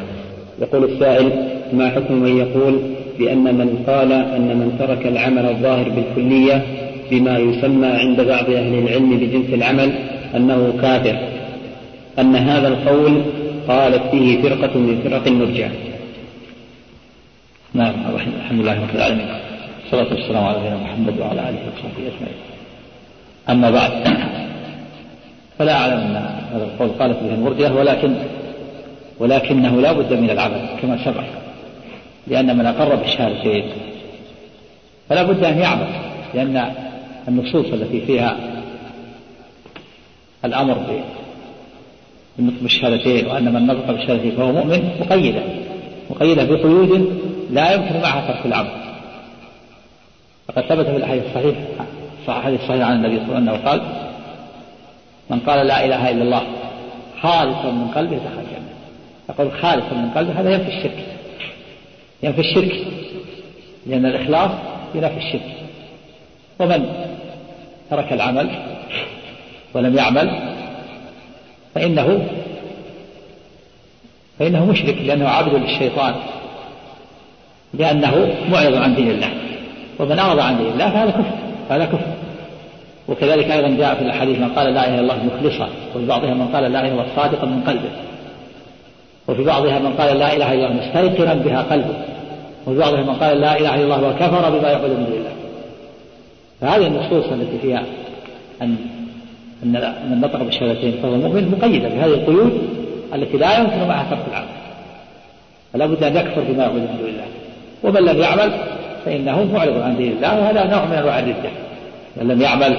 يقول السائل ما حكم من يقول بأن من قال أن من ترك العمل الظاهر بالكلية بما يسمى عند بعض أهل العلم بجنس العمل أنه كافر؟ أن هذا القول قالت به فرقة من فرق المرجع. نعم الحمد لله رب العالمين. والصلاة والسلام على نبينا محمد وعلى آله وصحبه أجمعين. أما بعد فلا أعلم أن هذا القول قالت به المرجئة ولكن ولكنه لا بد من العمل كما سبق لأن من أقر بالشهادتين فلا بد أن يعمل لأن النصوص التي فيها الأمر بالنطق بالشهادتين وأن من نطق بالشهادتين فهو مؤمن مقيدة مقيدة بقيود لا يمكن معها ترك العمل. فقد ثبت في الحديث الصحيح الحديث الصحيح عن النبي صلى الله عليه وسلم قال من قال لا إله إلا الله خالصا من قلبه دخل الجنة. يقول خالصا من قلبه هذا ينفي الشرك ينفي الشرك لأن الإخلاص ينفي الشرك. ومن ترك العمل ولم يعمل فإنه فإنه مشرك لأنه عبد للشيطان لأنه معرض عن دين الله. ومن أعرض عن دين. الله فهذا كفر هذا كفر. وكذلك أيضا جاء في الحديث من قال لا إله إلا الله مخلصا وفي بعضها من قال لا إله إلا الله صادقا من قلبه. وفي بعضها من قال لا إله إلا الله مستيقنا بها قلبه. وفي بعضها من قال لا إله إلا الله وكفر بما يعبد من دون الله فهذه النصوص التي فيها أن أن من نطق بالشهادتين فهو مؤمن مقيدة بهذه القيود التي لا يمكن معها ترك العمل. فلا بد أن يكفر بما يعبد من دون الله ومن لم يعمل فإنه معرض عن دين الله وهذا نوع من أنواع الردة من لم يعمل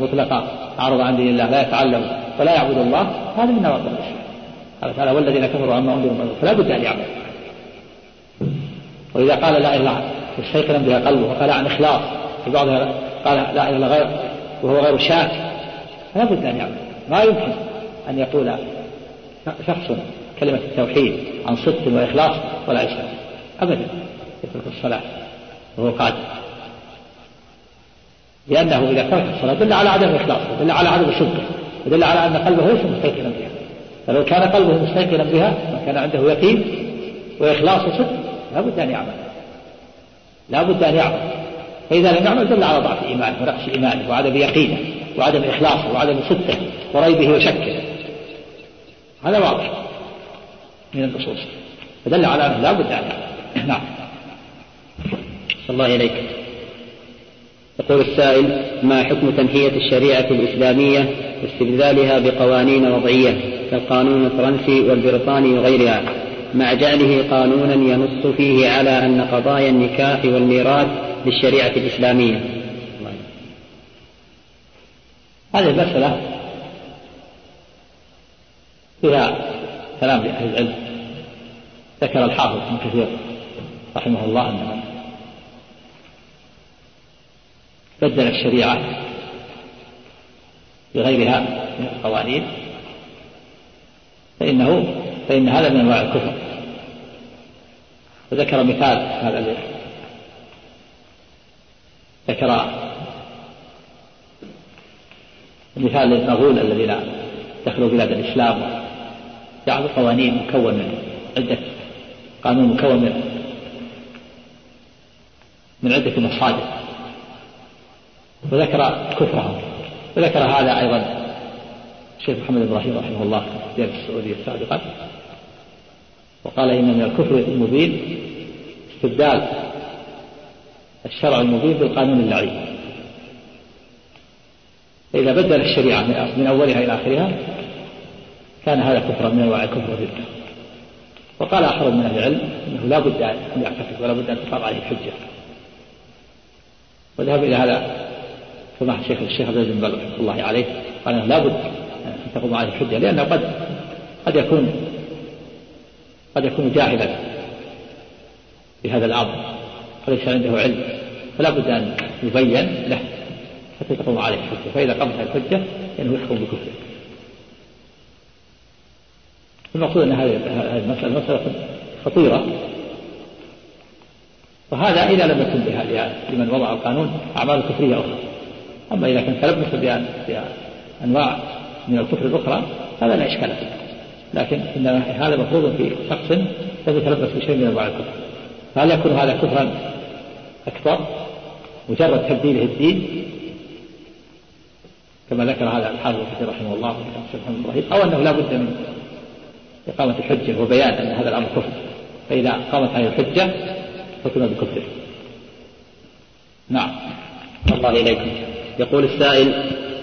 مطلقا أعرض عن دين الله لا يتعلم ولا يعبد الله هذا من نواقض الإسلام قال تعالى والذين كفروا عما أنذروا فلا بد أن يعمل. وإذا قال لا إله إلا الله مستيقنا بها قلبه وقال عن إخلاص في بعضها قال لا إله إلا غير وهو غير شاك فلا بد أن يعمل. ما يمكن أن يقول شخص كلمة التوحيد عن صدق وإخلاص ولا إسلام أبدا يترك الصلاة. وهو قادر لأنه إذا ترك الصلاة دل على عدم إخلاصه دل على عدم صدقه ودل على أن قلبه ليس مستيقنا بها. فلو كان قلبه مستيقنا بها وكان عنده يقين وإخلاص وصدق لابد أن يعمل. لابد أن يعمل. فإذا لم يعمل دل على ضعف إيمانه ونقص إيمانه وعدم يقينه وعدم إخلاصه وعدم صدقه وريبه وشكه. هذا واضح من النصوص. فدل على أنه لا بد أن نعم. صلى الله إليك. يقول السائل ما حكم تنحية الشريعة الإسلامية واستبدالها بقوانين وضعية كالقانون الفرنسي والبريطاني وغيرها مع جعله قانونا ينص فيه على أن قضايا النكاح والميراث للشريعة الإسلامية؟ هذه المسألة فيها كلام لأهل العلم. ذكر الحافظ ابن كثير رحمه الله أن من بدل الشريعة بغيرها من القوانين فإنه فإن هذا من أنواع الكفر. وذكر مثال هذا ذكر مثال للمغول الذين دخلوا بلاد الإسلام جعلوا قوانين مكون من عدة قانون مكون من من عدة مصادر. وذكر كفرهم. وذكر هذا أيضا الشيخ محمد إبراهيم رحمه الله في السعودية سابقا وقال إن من الكفر المبين استبدال الشرع المبين بالقانون اللعين. فإذا بدل الشريعة من أولها إلى آخرها كان هذا كفرا من أنواع الكفر والردة. وقال آخر من أهل العلم أنه لا بد أن يعتقد ولا بد أن تقام عليه الحجة. وذهب إلى هذا كما الشيخ الشيخ عبد بن رحمة الله عليه قال لا بد أن تقوم عليه الحجة لأنه قد قد يكون قد يكون جاهلا بهذا الأمر وليس عنده علم فلا بد أن يبين له حتى تقوم عليه الحجة فإذا قامت الحجة فإنه يحكم بكفره. المقصود أن هذه المسألة مسألة خطيرة وهذا إذا لم يكن بها لمن وضع القانون أعمال كفرية أخرى. أما إذا كان تلبس بأنواع من الكفر الأخرى هذا لا إشكال فيه. لكن إن هذا مفروض في شخص لم يتلبس بشيء من أنواع الكفر فهل يكون هذا كفرا أكبر؟ مجرد تبديله الدين؟ كما ذكر هذا الحافظ كثير رحمه الله الشيخ محمد إبراهيم أو أنه لا بد من إقامة الحجة وبيان أن هذا الأمر كفر. فإذا قامت هذه الحجة حكم بكفره. نعم. الله إليكم. يقول السائل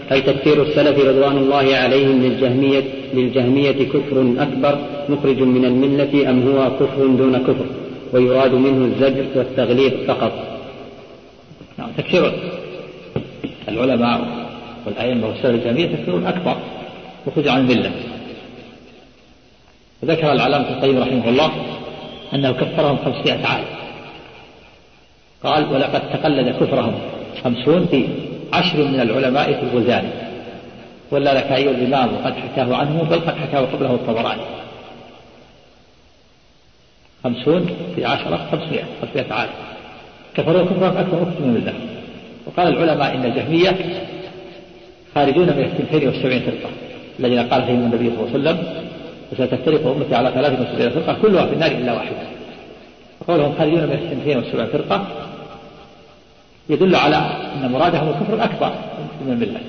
هل تكفير السلف رضوان الله عليهم للجهمية للجهمية كفر أكبر مخرج من الملة أم هو كفر دون كفر ويراد منه الزجر والتغليظ فقط؟ نعم تكفير العلماء والأئمة والسلف الجهمية تكفير أكبر مخرج عن الملة. وذكر العلامة القيم رحمه الله أنه كفرهم خمسمائة عام. قال ولقد تقلد كفرهم خمسون في عشر من العلماء في الغزال. ولا لك أيها الإمام قد حكاه عنه بل قد حكاه قبله الطبراني. خمسون في عشرة خمسمائة خمسمائة عام. كفروا كفرا أكثر أكثر من الله وقال العلماء إن الجهمية خارجون من الثنتين والسبعين فرقة الذين قال فيهم النبي صلى الله عليه وسلم وستفترق أمتي على ثلاث وسبعين فرقة كلها في النار إلا واحدة. وقولهم خارجون من الثنتين والسبعين فرقة يدل على أن مرادهم الكفر الأكبر من الملة.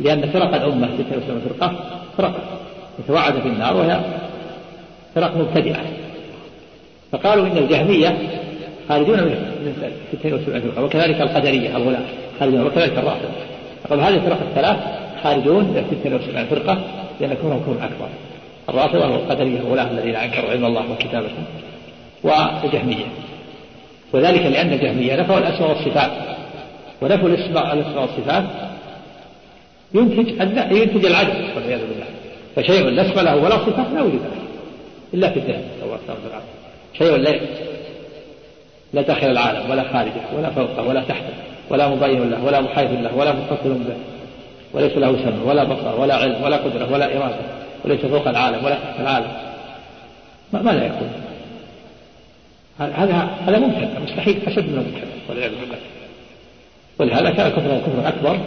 لأن فرق الأمة تلك فرقة فرق. متوعدة في النار وهي فرق مبتدئة. فقالوا إن الجهمية خارجون من 72 فرقة وكذلك القدرية الغلاة خارجون وكذلك الرافضة قال هذه الفرق الثلاث خارجون من 72 فرقة لأن كفرهم كفر أكبر. الرافضة والقدرية الغلاة الذين أنكروا علم الله وكتابته والجهمية. وذلك لأن الجهمية نفوا الأسماء والصفات. ونفوا الأسماء والصفات ينتج ينتج العدم والعياذ بالله. فشيء لا اسم له ولا صفات لا وجود له إلا في الذهن شيء لا لا داخل العالم ولا خارجه ولا فوقه ولا تحته ولا مبين له ولا محايد له ولا متصل به. وليس له سمع ولا بصر ولا علم ولا قدرة ولا إرادة. وليس فوق العالم ولا تحت العالم. ما, ما لا يكون. هذا هذا ممتنع مستحيل أشد من الممتنع والعياذ بالله. ولهذا كان كفر كفر أكبر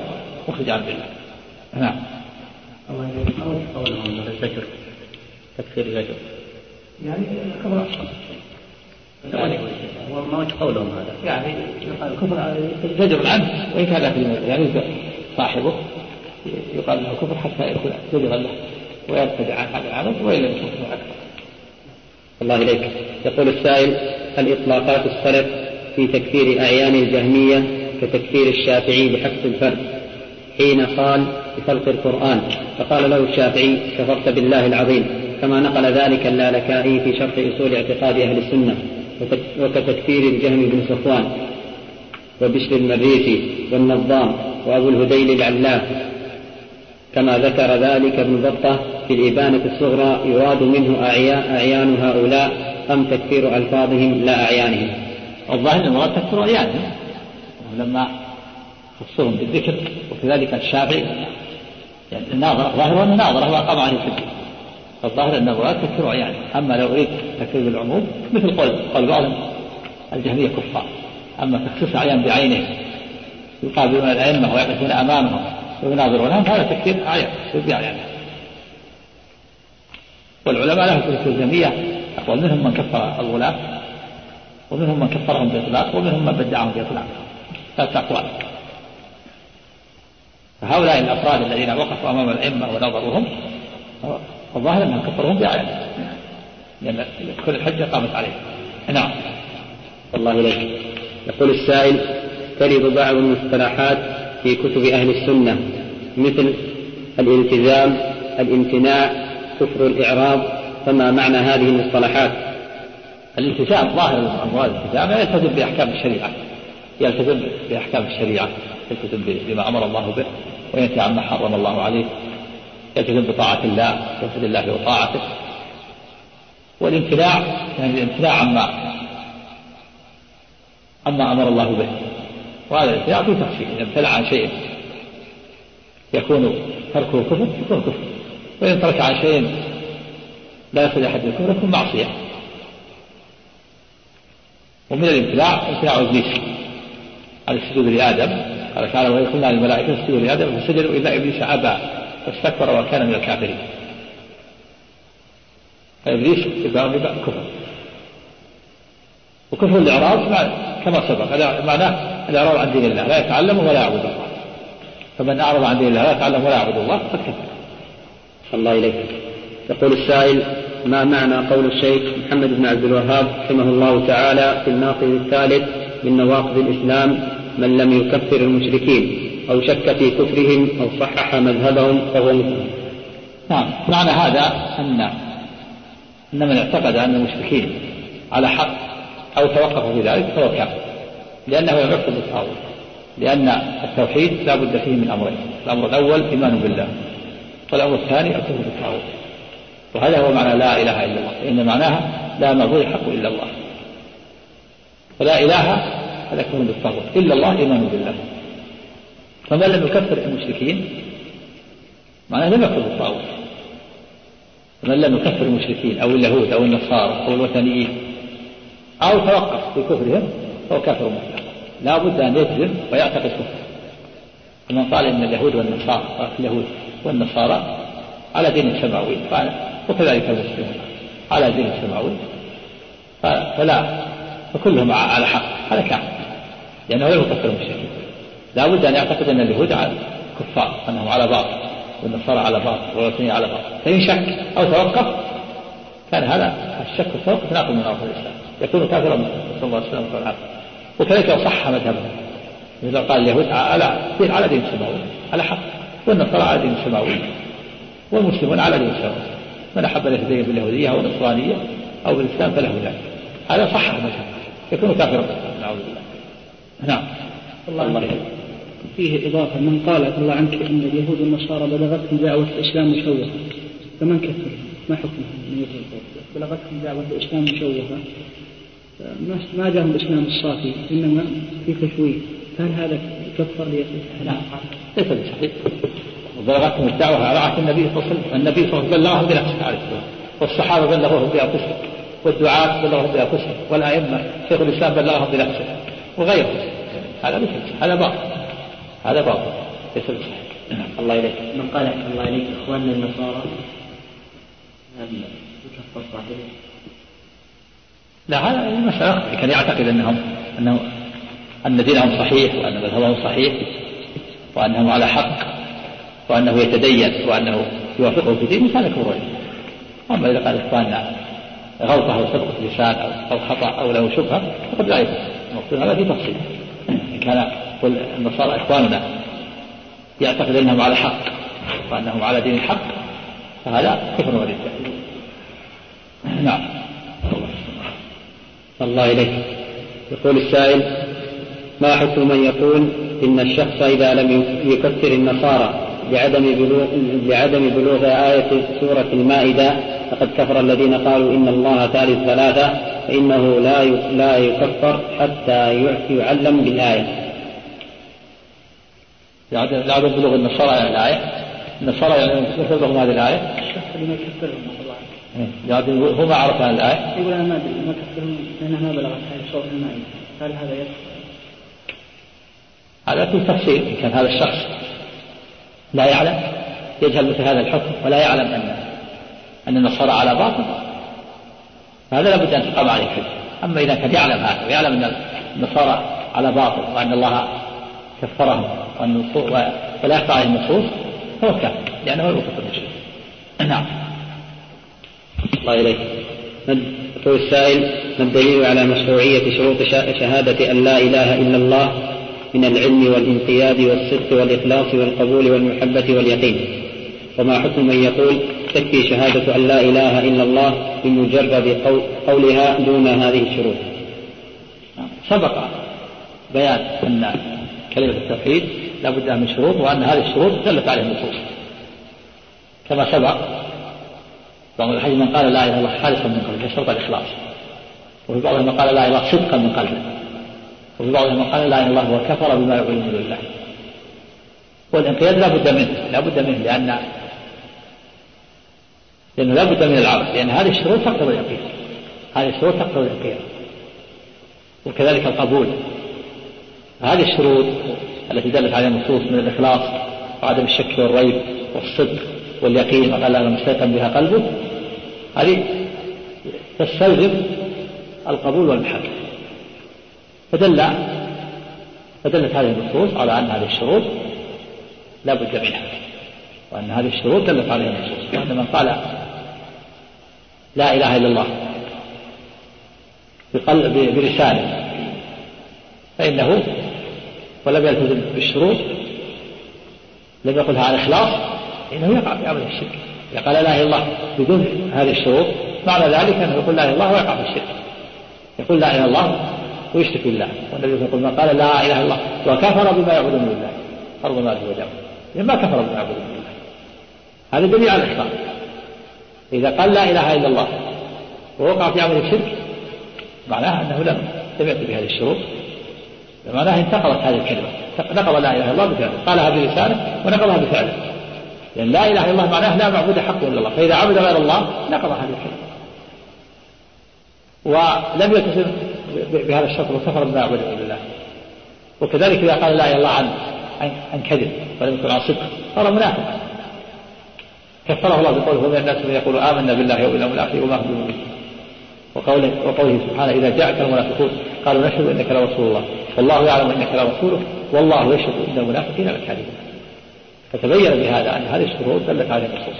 مخرج عن الله. نعم. الله يقول قولهم أنه الزجر تكفير الزجر يعني كفر اصغر ما قولهم هذا؟ يعني الكفر زجر العبد وإن كان في يعني صاحبه يقال له كفر حتى يكون زجرا له ويرتدع عن هذا العمل وان لم يكن كفر أكبر. الله إليك. يقول السائل هل اطلاقات السلف في تكفير اعيان الجهمية كتكفير الشافعي بحق الفرد. حين قال بخلق القرآن فقال له الشافعي كفرت بالله العظيم. كما نقل ذلك اللالكائي في شرح أصول اعتقاد أهل السنة وكتكفير الجهم بن صفوان وبشر المريسي والنظام وأبو الهذيل العلاف كما ذكر ذلك ابن بطة في الإبانة الصغرى يراد منه أعيان هؤلاء أم تكفير ألفاظهم لا أعيانهم؟ الظاهر المراد تكفير أعيانهم لما خصهم بالذكر وكذلك الشافعي. يعني الناظرة ظاهر أنه ناظرة وأقام عليه الحجة الظاهر أن المراد تكفير يعني أما لو أريد تكفير بالعموم مثل قول قول بعضهم الجهمية كفار أما تخصيص أعيان بعينه يقابلون الأئمة ويقفون أمامهم ويناظرونهم هذا تكفير أعيان يعني والعلماء لهم في الجهمية أقوال منهم من كفر الغلاة ومنهم من كفرهم بإطلاق ومنهم من بدعهم بإطلاق ثلاثة أقوال. فهؤلاء الأفراد الذين وقفوا أمام الأئمة ونظروهم الظاهر أنهم كفرهم بآيات لأن كل الحجة قامت عليهم. نعم. الله إليك. يقول السائل ترد بعض المصطلحات في كتب أهل السنة مثل الالتزام الامتناع كفر الإعراض فما معنى هذه المصطلحات؟ الالتزام ظاهر أموال الالتزام يلتزم بأحكام الشريعة. يلتزم بأحكام الشريعة. يلتزم بما أمر الله به وينتهي عما حرم الله عليه. يلتزم بطاعة الله يوحد الله وطاعته. والامتناع يعني الامتناع عما عما أمر الله به. وهذا الامتناع في تفصيل إذا امتنع عن شيء يكون تركه كفر يكون كفر. وإن ترك عن شيء لا يخرج أحد الكفر يكون معصية. ومن الامتناع امتناع إبليس عن السجود لآدم. قال تعالى وإذ قلنا للملائكة اسجدوا لآدم فسجدوا إلا إبليس أبى واستكبر وكان من الكافرين. فإبليس إباء كفر. وكفر الإعراض كما سبق. معناه الإعراض عن دين الله. لا يتعلم ولا يعبد الله. فمن أعرض عن دين الله لا يتعلم ولا يعبد الله فقد كفر الله إليك. يقول السائل ما معنى قول الشيخ محمد بن عبد الوهاب رحمه الله تعالى في الناقض الثالث من نواقض الإسلام من لم يكفر المشركين أو شك في كفرهم أو صحح مذهبهم فهو نعم معنى هذا أن أن من اعتقد أن المشركين على حق أو توقف في ذلك فهو كافر لأنه يعرف بالطاغوت لأن التوحيد لا بد فيه من أمرين الأمر الأول إيمان بالله والأمر الثاني الكفر بالطاغوت. وهذا هو معنى لا إله إلا الله. إن معناها لا معبود حق إلا الله. فلا إله هذا كفر بالطاغوت. إلا الله إيمان بالله. فمن لم يكفر المشركين معناه لم يكفر بالطاغوت. فمن لم يكفر المشركين أو اليهود أو النصارى أو الوثنيين أو توقف في كفرهم فهو كافر مطلق لا بد أن يجزم ويعتقد كفر فمن قال إن اليهود والنصارى اليهود والنصارى على دين السماوي وكذلك المسلمون على دين السماوي فلا فكلهم على حق هذا كافر لأنه لا يكفر المشركين. لا بد أن يعتقد أن اليهود على كفار أنهم على باطل والنصارى على باطل والوثنيين على باطل. فإن شك أو توقف كان هذا الشك والتوقف ناقض من نواقض الإسلام. يكون كافرا صلى الله عليه وسلم وكذلك صح مذهبه إذا قال اليهود على دين على دين السماوي على حق. والنصارى على دين السماوي والمسلمون على دين السماوي من أحب أن يهتدي باليهودية أو النصرانية أو بالإسلام فله ذلك. هذا صح المذهب يكون كافرا. نعوذ بالله. نعم. الله عليك فيه إضافة. من قال الله عنك إن اليهود والنصارى بلغتهم دعوة الإسلام مشوهة. فمن كفرهم ما حكمهم من يهود بلغتهم دعوة الإسلام مشوهة. ما جاءهم الإسلام الصافي. إنما في تشويه. هل هذا كفر لا. ليس بصحيح. وبلغتهم الدعوة على عهد النبي صلى الله عليه وسلم. النبي صلى الله عليه وسلم بلغهم بنفسه عليه السلام والصحابة بلغوهم بأنفسهم والدعاة بلغهم بأنفسهم والأئمة شيخ الإسلام بلغهم بنفسه وغيرهم. هذا مثل هذا باطل. هذا باطل. ليس بصحيح. الله إليك. من قال الله إليك إخواننا النصارى. هل يكفر صاحبه؟ لا هذا المسألة كان يعتقد أنهم أنه أن دينهم صحيح وأن مذهبهم صحيح وأنهم على حق وأنه يتدين وأنه يوافقه في دينه كان يكفر أما إذا قال إخواننا غلطة أو سبقة لسان أو خطأ أو له شبهة فقد لا يكفر هذا في تفصيل. إن كان النصارى إخواننا يعتقد أنهم على حق وأنهم على دين الحق فهذا كفر ورد نعم. الله إليك. يقول السائل ما حكم من يقول إن الشخص إذا لم يكفر النصارى بعدم بلوغ بعدم بلوغ آية سورة المائدة فقد كفر الذين قالوا إن الله ثالث ثلاثة فإنه لا لا يكفر حتى يعلم بالآية. لعدم بلوغ النصارى على الآية؟ النصارى يعني مثل لهم هذه الآية؟ لما يكفرهم يعني هو ما عرف عن الآية؟ يقول أنا ما أدري ما كفرهم لأنها ما بلغت هذه سورة المائدة. هل هذا يكفر؟ هذا في تفصيل إن كان هذا الشخص لا يعلم يجهل مثل هذا الحكم ولا يعلم أن أن النصارى على باطل هذا لابد أن تقام عليه الحجة. أما إذا كان يعلم هذا ويعلم أن النصارى على باطل وأن الله كفرهم وأن ولا يخفى عليه النصوص فهو كافر لأنه هو كفر المشرك نعم. الله إليك. يقول السائل ما الدليل على مشروعية شروط شهادة أن لا إله إلا الله من العلم والانقياد والصدق والإخلاص والقبول والمحبة واليقين. وما حكم من يقول تكفي شهادة أن لا إله إلا الله بمجرد قولها دون هذه الشروط. سبق بيان أن كلمة التوحيد لا بد من شروط وأن هذه الشروط دلت عليها النصوص. كما سبق بعض الحديث من قال لا إله إلا الله خالصا من قلبه شرط الإخلاص. وفي بعضهم قال لا إله إلا الله صدقا من قلبه. وفي بعضهم قال لا إله إلا الله وكفر بما يعبد من الله والإنقياد لا بد منه لا بد منه لأن لأنه لا بد من العمل لأن هذه الشروط تقتضي اليقين هذه الشروط تقتضي اليقين وكذلك القبول. هذه الشروط التي دلت عليها النصوص من الإخلاص وعدم الشك والريب والصدق واليقين وقال لا مستيقن بها قلبه هذه تستلزم القبول والمحبة. فدل فدلت هذه النصوص على أن هذه الشروط لا بد منها وأن هذه الشروط دلت عليها النصوص وأن من قال لا إله إلا الله بقلب فإنه ولم يلتزم بالشروط لم يقلها على إخلاص فإنه يقع في عمل الشرك. إذا قال لا إله إلا الله بدون هذه الشروط معنى ذلك أنه يقول لا إله إلا الله ويقع في الشرك. يقول لا إله إلا الله ويشرك بالله. والنبي يقول من قال لا إله إلا الله. وكفر بما يعبدون من الله. أرض ماله وجهه ما كفر بما يعبدون من الله. هذا دليل على الإخلاص إذا قال لا إله إلا الله ووقع في عمل الشرك معناها أنه لم يأتي بهذه الشروط. معناها انتقضت هذه الكلمة. نقض لا إله إلا الله بفعله. قالها بلسانه ونقضها بفعله. لأن لا إله إلا الله معناه لا معبود حق إلا الله. فإذا عبد غير الله نقض هذه الكلمة. ولم يلتزم بهذا الشرط وكفر بما يعبد إلا الله وكذلك إذا قال لا الله عن عن كذب ولم يكن عن صدق صار منافقا كفره الله بقوله ومن الناس من يقول آمنا بالله واليوم الآخر وما هم بمؤمنين وقوله, وقوله سبحانه إذا جاءك المنافقون قالوا نشهد إنك لرسول الله. والله يعلم إنك لرسوله والله يشهد إن المنافقين لكاذبون. فتبين بهذا أن هذه الشروط دلت على النصوص.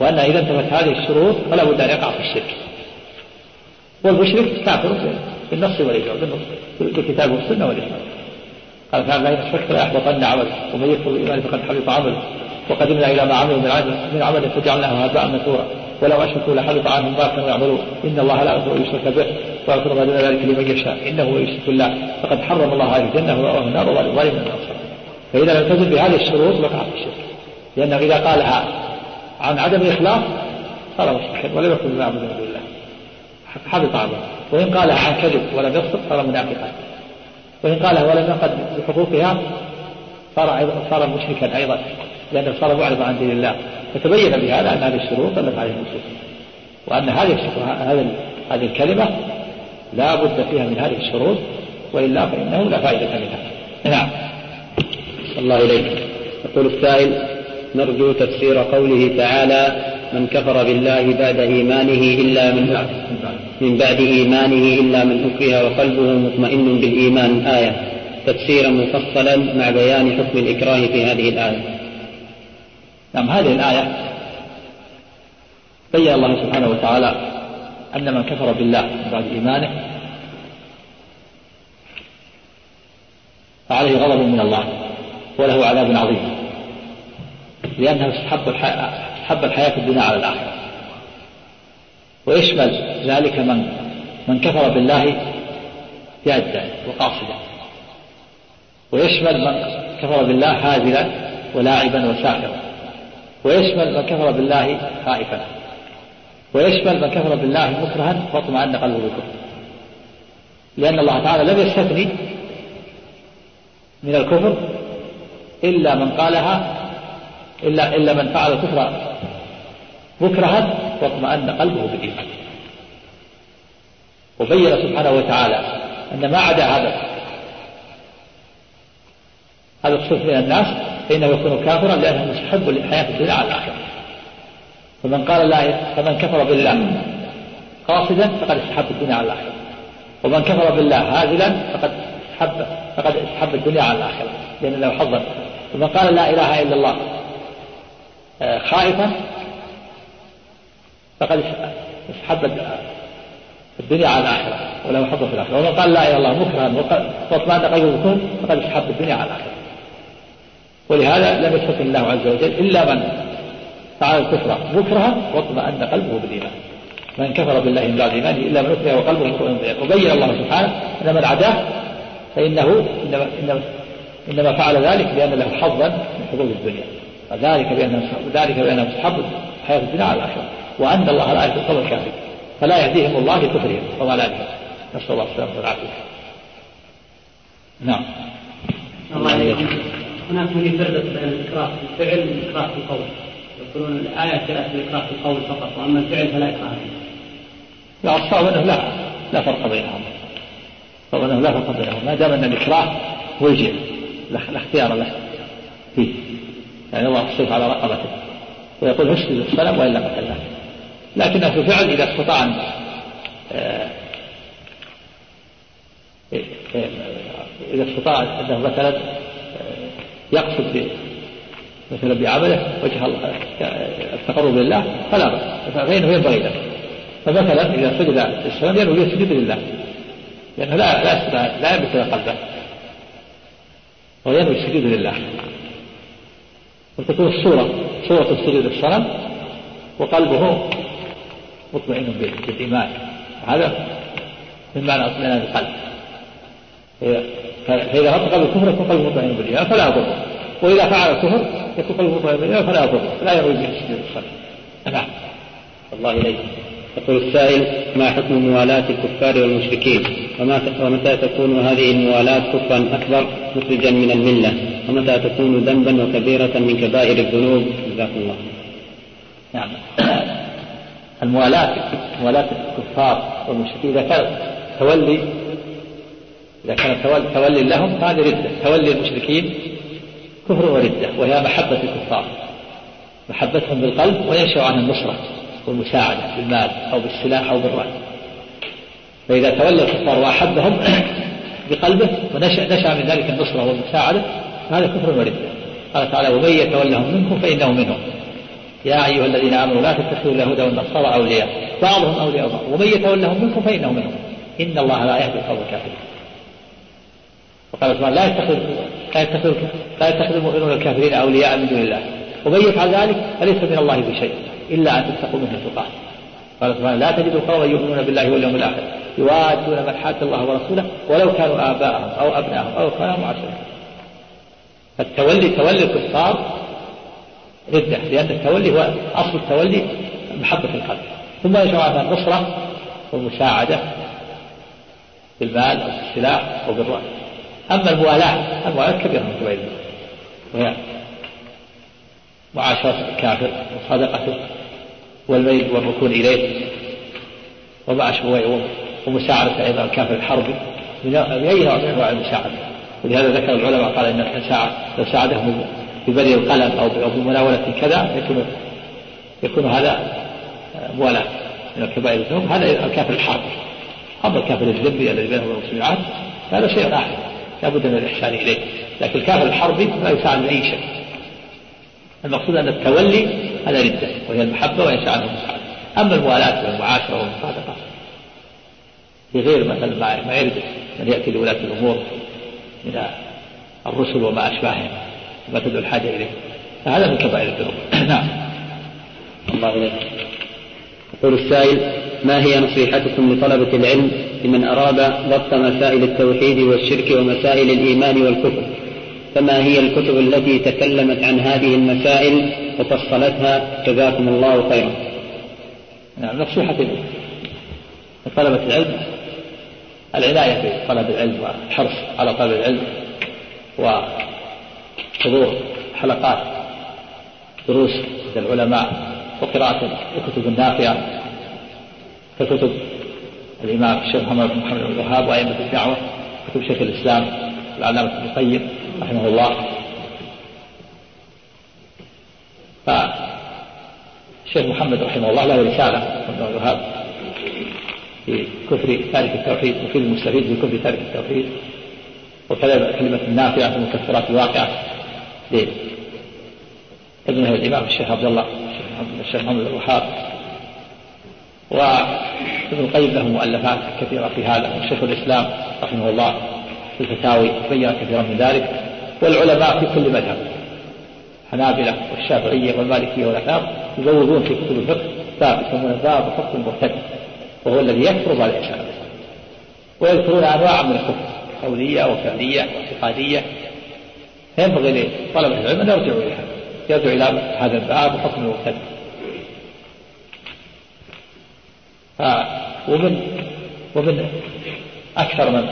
وأن إذا انتفت هذه الشروط فلا بد أن يقع في الشرك. والمشرك كافر. بالنص والإجماع بالكتاب والسنة والإجماع. قال تعالى لا يشرك لا يحبطن عمله ومن يكفر بالإيمان فقد حبط عمله. وقدمنا إلى ما عملوا من عمل من عمل فجعلناه هباء منثورا. ولو أشركوا لحبط عنهم ما كانوا يعملون. إن الله لا يغفر أن يشرك به ويغفر ما دون ذلك لمن يشاء. إنه من يشرك بالله. فقد حرم الله عليه الجنة ومأواه النار وظالما النصر فإذا لم تزل بهذه الشروط وقع في الشرك. لأنه إذا قالها عن عدم الإخلاص صار مشركا ولم يكن دون الله حبط عمله وإن قالها عن كذب ولم يصدق صار منافقا. وإن قالها ولم يقد بحقوقها صار صار مشركا أيضا لأنه صار معرضا عن دين الله. فتبين بهذا أن هذه الشروط دلت عليه النصوص وأن هذه هذا هذه الكلمة لا بد فيها من هذه الشروط وإلا فإنه لا فائدة منها. نعم. الله إليك يقول السائل نرجو تفسير قوله تعالى من كفر بالله بعد إيمانه إلا من من بعد إيمانه إلا من أكره وقلبه مطمئن بالإيمان. آية. تفسيرا مفصلا مع بيان حكم الإكراه في هذه الآية. نعم هذه الآية بين الله سبحانه وتعالى أن من كفر بالله بعد إيمانه فعليه غضب من الله وله عذاب عظيم لأنه استحب استحب الحياة الدنيا على الآخرة. ويشمل ذلك من من كفر بالله جادا وقاصدا. ويشمل من كفر بالله هازلا ولاعبا وساخرا ويشمل من كفر بالله خائفا. ويشمل من كفر بالله مكرها واطمأن قلبه بالكفر. لأن الله تعالى لم يستثني من الكفر إلا من قالها إلا إلا من فعل الكفر مكرها واطمأن قلبه بالإيمان. وبين سبحانه وتعالى أن ما عدا هذا هذا الصنف من الناس فإنه يكون كافرا لأنه مستحب للحياة الدنيا على الآخرة. فمن قال لا فمن كفر بالله قاصدا فقد استحب الدنيا على الآخرة. ومن كفر بالله هازلا فقد استحب فقد استحب الدنيا على الآخرة لأن له حظا. ومن قال لا إله إلا الله خائفا فقد استحب الدنيا على الآخرة وله حظ في الآخرة. ومن قال لا إله إلا الله مكرها واطمأن بالكفر فقد استحب الدنيا على الآخرة. ولهذا لم يستثن الله عز وجل إلا من فعل الكفر مكرها واطمأن قلبه بالإيمان. من كفر بالله من بعد إيمانه إلا من أكره وقلبه مطمئن وبين الله سبحانه أن من عداه فإنه إنما, إنما, إنما فعل ذلك لأن له حظا من حظوظ الدنيا. وذلك بأنه ذلك بأنه مستحب حياة الدنيا على الآخرة وأن الله لا يهدي القوم الكافرين فلا يهديهم الله لكفرهم وضلالهم نسأل الله السلامة والعافية. نعم. الله هناك من يفرق بين الإكراه في الفعل والإكراه في القول. يقولون الآية جاءت بالإكراه في القول فقط وأما الفعل فلا إكراه فيه. لا الصواب أنه لا لا فرق بينهم. الصواب أنه لا فرق بينهم. ما دام أن الإكراه هو الجهل لا اختيار له. فيه. يعني الله السيف على رقبته ويقول اسجد الصنم وإلا قتلناه لكنه في فعل إذا استطاع أن آه، إذا استطاع أنه مثلا آه، يقصد مثلا بعمله وجه الله التقرب لله فلا بأس. فإنه ينبغي له. فمثلا إذا سجد السلام ينوي يسجد لله. لأنه لا لا لا يملك قلبه. وينوي السجود لله. وتكون الصورة صورة السجود للصنم وقلبه مطمئن بالإيمان. هذا من معنى اطمئنان القلب فإذا نطق بالكفر يكون قلبه مطمئن بالإيمان فلا يضره وإذا فعل الكفر يكون قلبه مطمئن بالإيمان فلا يضره لا يروي به السجود للصنم نعم. الله إليك. يقول السائل ما حكم موالاة الكفار والمشركين؟ ومتى تكون هذه الموالاة كفرا أكبر مخرجا من الملة؟ ومتى تكون ذنبا وكبيرة من كبائر الذنوب؟ جزاكم الله. نعم. الموالاة موالاة الكفار والمشركين. إذا كان تولي إذا كان تولي لهم فهذه ردة. تولي المشركين كفر وردة وهي محبة الكفار. محبتهم بالقلب وينشأ عن النصرة والمساعدة بالمال أو بالسلاح أو بالرأي. فإذا تولى الكفار وأحبهم بقلبه ونشأ نشأ من ذلك النصرة والمساعدة هذا كفر وردة قال تعالى ومن يتولهم منكم فإنه منهم. يا أيها الذين آمنوا لا تتخذوا اليهود والنصارى أولياء. بعضهم أولياء بعض. ومن يتولهم منكم فإنه منهم. إن الله لا يهدي القوم الكافرين. وقال سبحانه لا يتخذ لا يتخذ لا يتخذ المؤمنون الكافرين أولياء من دون الله. ومن يفعل ذلك فليس من الله بشيء إلا أن تتقوا منه تقاة. قال سبحانه لا تجد قوما يؤمنون بالله واليوم الآخر يوادون من حاد الله ورسوله ولو كانوا آباءهم أو أبناءهم أو إخوانهم وعشيرتهم فالتولي تولي الكفار ردة لأن التولي هو أصل التولي محبة القلب. ثم يشرع هذا النصرة والمساعدة بالمال أو بالسلاح أو بالرأي. أما الموالاة الموالاة كبيرة من كبائر وهي معاشرة الكافر وصدقته والميل والركون إليه ومع ومساعدة أيضا الكافر الحربي من أي نوع من أنواع المساعدة. ولهذا ذكر العلماء قال إن الإنسان لو ساعدهم ببني القلم أو بمناولة كذا يكون يكون هذا موالاة من الكبائر الذنوب. هذا الكافر الحربي أما الكافر الذنبي الذي بينه وبين المسلمين هذا شيء آخر. لابد من الإحسان إليه. لكن الكافر الحربي لا يساعد بأي شيء. المقصود أن التولي هذا ردة وهي المحبة ويسعى عنه المساعدة. أما الموالاة والمعاشرة والمصادقة بغير مثلا ما يرد من يأتي لولاة الأمور من الرسل وما أشباههم وما تدعو الحاجة إليه. فهذا من كبائر الذنوب. نعم. الله إليك. يقول السائل ما هي نصيحتكم لطلبة العلم لمن أراد ضبط مسائل التوحيد والشرك ومسائل الإيمان والكفر؟ فما هي الكتب التي تكلمت عن هذه المسائل وفصلتها جزاكم الله خيرا؟ نعم نصيحة لطلبة العلم العناية بطلب العلم والحرص على طلب العلم وحضور حلقات دروس العلماء وقراءة الكتب النافعة ككتب الإمام الشيخ محمد بن محمد بن الوهاب وأئمة الدعوة كتب شيخ الإسلام العلامة ابن القيم رحمه الله. فالشيخ محمد رحمه الله له رسالة ابن الوهاب في كفر تارك التوحيد وفي المستفيد في كفر تارك التوحيد. وكذا كلمة نافعة في المكفرات الواقعة ابنه الإمام الشيخ عبد الله الشيخ محمد الوهاب وابن القيم له مؤلفات كثيرة في هذا وشيخ الإسلام رحمه الله في الفتاوي بين كثيرا من ذلك. والعلماء في كل مذهب الحنابلة والشافعية والمالكية والأحناف يزودون في كتب الفقه باب يسمونه باب حكم المرتد وهو الذي يكفر بعد الإسلام ويذكرون أنواع من الكفر قولية وفعلية واعتقادية. فينبغي لطلبة العلم أن يرجعوا إليها يرجع إلى هذا الباب وحكم المرتد ومن ومن أكثر من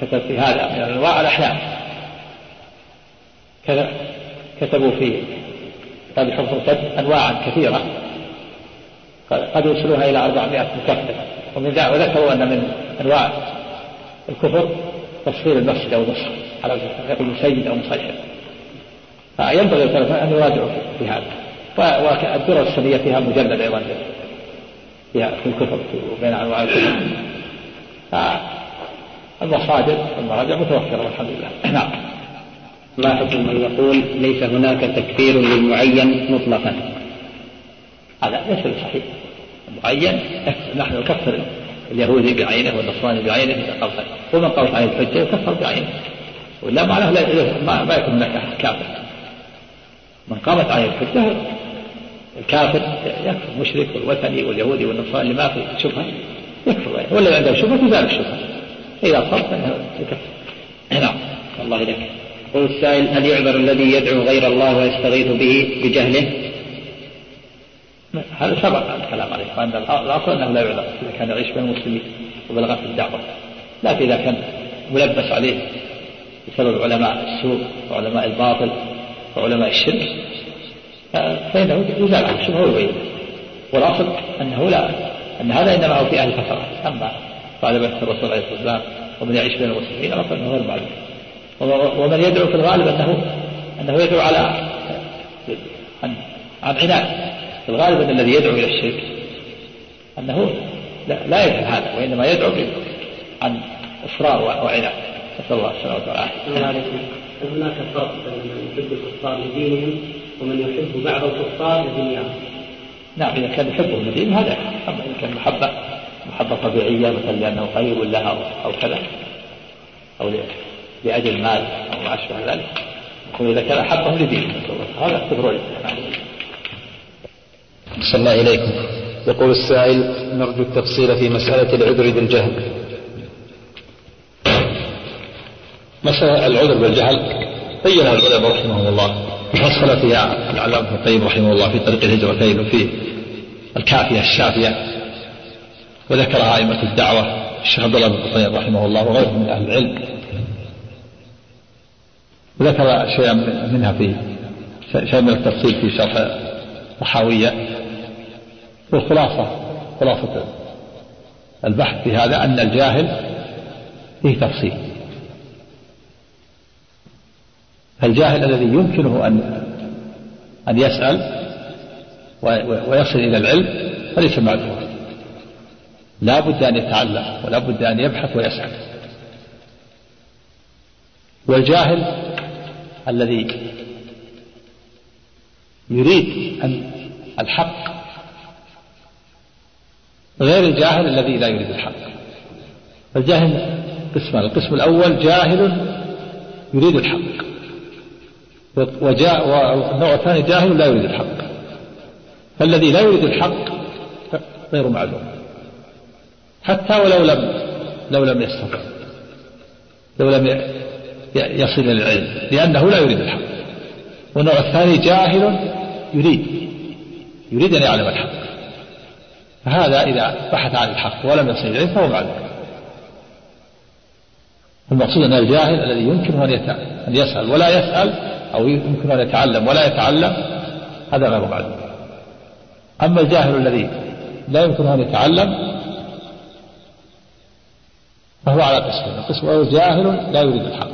كتب في هذا من أنواع الأحلام. كتبوا في كتاب حفظ الكتب أنواعا كثيرة. قد يوصلونها إلى 400 مكفر ومن ذلك وذكروا أن من أنواع الكفر تصوير المسجد أو النصر على يقول سيد أو مصير فينبغي أن يراجعوا في هذا. والدرر السنية فيها مجلد أيضا فيها في الكفر وبين أنواع الكفر. المصادر والمراجع متوفرة والحمد لله. نعم. ما حكم من يقول ليس هناك تكفير للمعين مطلقا. هذا ليس بصحيح. المعين نحن نكفر اليهودي بعينه والنصراني بعينه إذا قامت ومن قامت عليه الحجة يكفر بعينه. ولا معناه ما, ما يكون هناك كافر. من قامت عليه الحجة الكافر يكفر المشرك والوثني واليهودي والنصراني اللي ما في شبهة. يكفر ولا عنده شبهة تزال الشبهة. إذا صرت نعم. الله إليك. يقول السائل هل يعذر الذي يدعو غير الله ويستغيث به بجهله؟ هذا سبق الكلام عليه وأن الأصل أنه لا يعذر إذا كان يعيش بين المسلمين وبلغت الدعوة. لكن إذا كان ملبس عليه بسبب علماء السوء وعلماء الباطل وعلماء الشرك فإنه يزال عنه الشبهة ويبين والأصل أنه لا أن هذا إنما هو في أهل الفترة أما بعد بعثة الرسول عليه الصلاة والسلام ومن يعيش بين المسلمين أنه غير معلوم. ومن يدعو في الغالب أنه أنه يدعو على عن عن عناد في الغالب أن الذي يدعو إلى الشرك أنه لا, لا يفعل هذا وإنما يدعو عن إصرار وعناد نسأل الله السلامة والعافية. هل هناك فرق بين من يحب الكفار لدينهم ومن يحب بعض الكفار لدنياهم؟ نعم إذا كان يحبهم لدينهم هذا أما إذا كان محبة محبة طبيعية مثلا لأنه قريب لها أو كذا أو لأجل المال أو ما أشبه ذلك يقول إذا كان أحبهم لدينه هذا كفر صلى الله إليكم. يقول السائل نرجو التفصيل في مسألة العذر بالجهل. مسألة العذر بالجهل بينها العلماء رحمهم الله وفصل فيها العلامة ابن القيم رحمه الله في طريق الهجرتين وفي الكافية الشافية. وذكرها أئمة الدعوة الشيخ عبد الله بن قصير رحمه الله وغيره من أهل العلم. وذكر شيئا منها في شيئا من التفصيل في شرح الطحاوية والخلاصة خلاصة البحث في هذا أن الجاهل فيه تفصيل. فالجاهل الذي يمكنه أن أن يسأل ويصل إلى العلم فليس معذورا لا بد أن يتعلم ولا بد أن يبحث ويسعى والجاهل الذي يريد أن الحق غير الجاهل الذي لا يريد الحق. الجاهل قسمان القسم الأول جاهل يريد الحق. وجاء والنوع الثاني جاهل لا يريد الحق. فالذي لا يريد الحق غير معلوم. حتى ولو لم لو لم يستطع لو لم يصل إلى العلم لأنه لا يريد الحق. والنوع الثاني جاهل يريد يريد أن يعلم الحق. فهذا إذا بحث عن الحق ولم يصل إليه فهو معلوم المقصود أن الجاهل الذي يمكنه أن يسأل ولا يسأل أو يمكنه أن يتعلم ولا يتعلم هذا غير معلوم أما الجاهل الذي لا يمكنه أن يتعلم فهو على قسمين القسم جاهل لا يريد الحق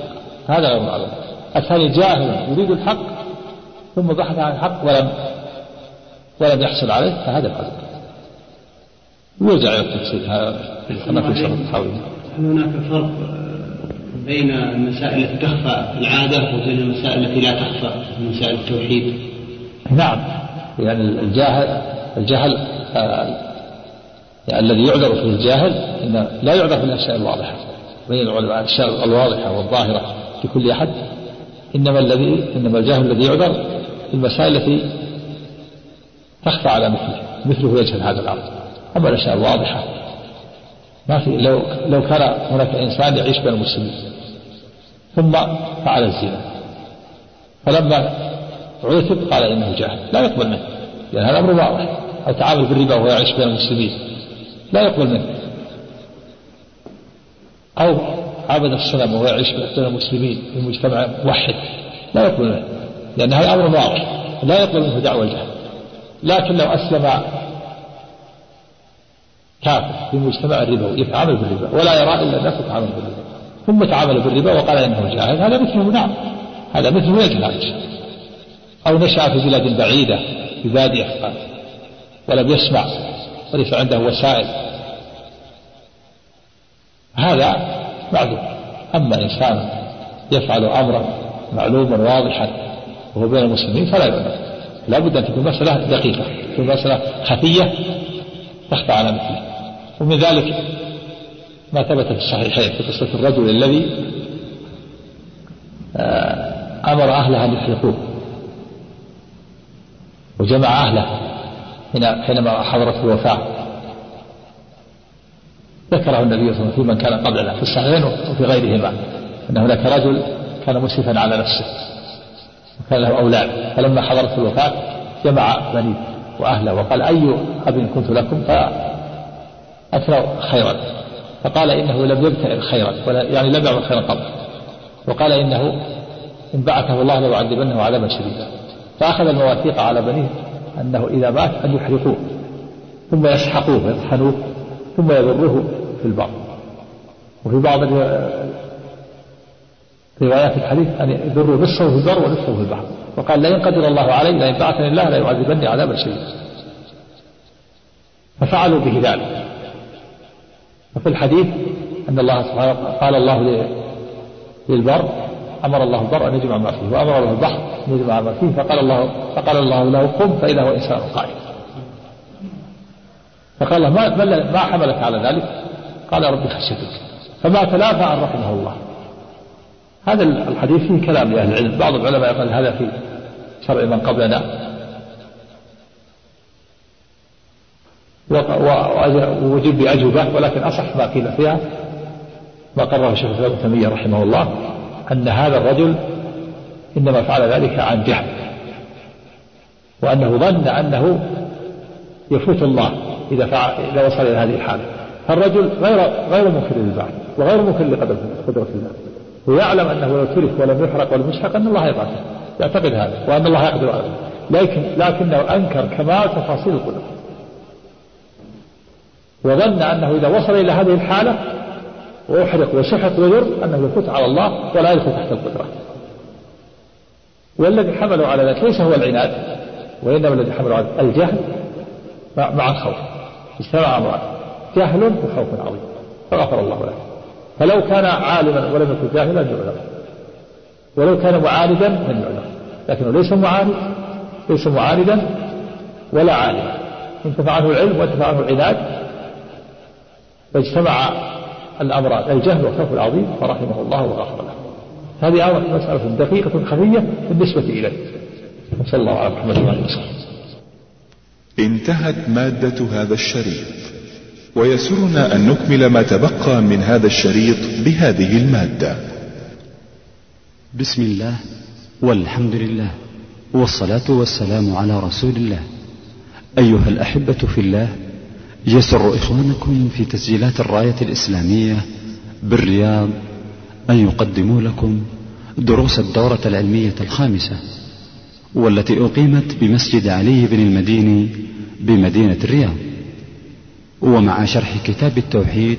هذا غير معلوم الثاني جاهل يريد الحق ثم بحث عن الحق ولم ولم يحصل عليه فهذا معلوم يرجع إلى التفصيل هذا كما في شرح الحاوي هل هناك فرق بين المسائل التي تخفى العادة وبين المسائل التي لا تخفى مسائل التوحيد؟ نعم يعني الجاهل الجهل آه يعني الذي يعذر فيه الجاهل إن لا يعذر في الأشياء الواضحة بين العلماء الأشياء الواضحة والظاهرة لكل أحد إنما الذي إنما الجاهل الذي يعذر في المسائل التي تخفى على مثله مثله يجهل هذا الأمر. أما الأشياء الواضحة ما في لو لو كان هناك إنسان يعيش بين المسلمين. ثم فعل الزنا. فلما عوتب قال إنه جاهل. لا يقبل منه. لأن هذا أمر واضح. أو تعامل بالربا وهو يعيش بين المسلمين. لا يقبل منه. أو عبد الصنم وهو يعيش بين المسلمين في مجتمع موحد لا يقبل منه. لأن هذا أمر واضح. لا يقبل منه دعوة الجهل. لكن لو أسلم كافر في مجتمع الربوي يتعامل بالربا ولا يرى إلا الناس يتعامل بالربا. ثم تعامل بالربا وقال إنه جاهل. هذا مثله نعم. هذا مثله يجهل الشيء أو نشأ في بلاد بعيدة في بادية ولم يسمع وليس عنده وسائل. هذا معذور. أما إنسان يفعل أمرا معلوما واضحا وهو بين المسلمين فلا يعلم لا بد أن تكون مسألة دقيقة. تكون مسألة خفية تخفى على مثله. ومن ذلك ما ثبت في الصحيحين في قصة الرجل الذي آه، أمر أهله أن يحرقوه وجمع أهله حينما حضرته الوفاة. ذكره النبي صلى الله عليه وسلم في من كان قبلنا في الصحيحين وفي غيرهما أن هناك رجل كان مسرفا على نفسه وكان له أولاد. فلما حضرته الوفاة جمع بنيه وأهله وقال أي أب كنت لكم؟ فأثنوا خيرا. فقال إنه لم يبتئر خيرا ولا يعني لم يعمل خيرا قبل وقال إنه إن بعثه الله ليعذبنه عذابا شديدا. فأخذ المواثيق على بنيه أنه إذا مات أن يحرقوه ثم يسحقوه يطحنوه ثم يضروه في البعض وفي بعض روايات الحديث أن يضروا نصفه في البر ونصفه في البحر. وقال لئن قدر الله علي لئن بعثني الله لا يعذبني عذابا شديدا. ففعلوا به ذلك. وفي الحديث أن الله سبحانه قال الله للبر أمر الله البر أن يجمع ما فيه وأمر الله البحر أن يجمع ما فيه فقال الله فقال الله له قم فإذا هو إنسان قائم فقال الله ما, ما حملك على ذلك؟ قال ربي خشيتك. فما تلافى أن رحمه الله. هذا الحديث فيه كلام لأهل العلم. بعض العلماء يقول هذا في شرع من قبلنا. ووجد بأجوبة ولكن أصح ما قيل فيها ما قرره الشيخ الإسلام ابن تيمية رحمه الله أن هذا الرجل إنما فعل ذلك عن جهل وأنه ظن أنه يفوت الله إذا فعل إذا وصل إلى هذه الحالة. فالرجل غير غير منكر للبعث وغير منكر لقدرة قدرة الله. ويعلم أنه لو ترك ولم يحرق ولم يسحق أن الله يبعثه يعتقد هذا وأن الله يقدر على لكن لكنه أنكر كمال تفاصيل القدرة. وظن أنه إذا وصل إلى هذه الحالة وأحرق وسحق وير أنه يفوت على الله ولا يدخل تحت القدرة. والذي حمله على ذلك ليس هو العناد وإنما الذي حمله على الجهل مع الخوف. اجتمع أمران جهل وخوف عظيم. فغفر الله له. فلو كان عالما ولم يكن جاهلا لعذر ولو كان معاندا لم يعذر لكنه ليس معاند ليس معاندا ولا عالما. انتفع عنه العلم وانتفع عنه العناد فاجتمع الأمران الجهل والخوف العظيم فرحمه الله وغفر له. هذه مسألة دقيقة خفية بالنسبة إليه. صلى الله على محمد وعلى وسلم انتهت مادة هذا الشريط. ويسرنا أن نكمل ما تبقى من هذا الشريط بهذه المادة. بسم الله والحمد لله والصلاة والسلام على رسول الله. أيها الأحبة في الله يسر إخوانكم في تسجيلات الراية الإسلامية بالرياض أن يقدموا لكم دروس الدورة العلمية الخامسة والتي أقيمت بمسجد علي بن المديني بمدينة الرياض. ومع شرح كتاب التوحيد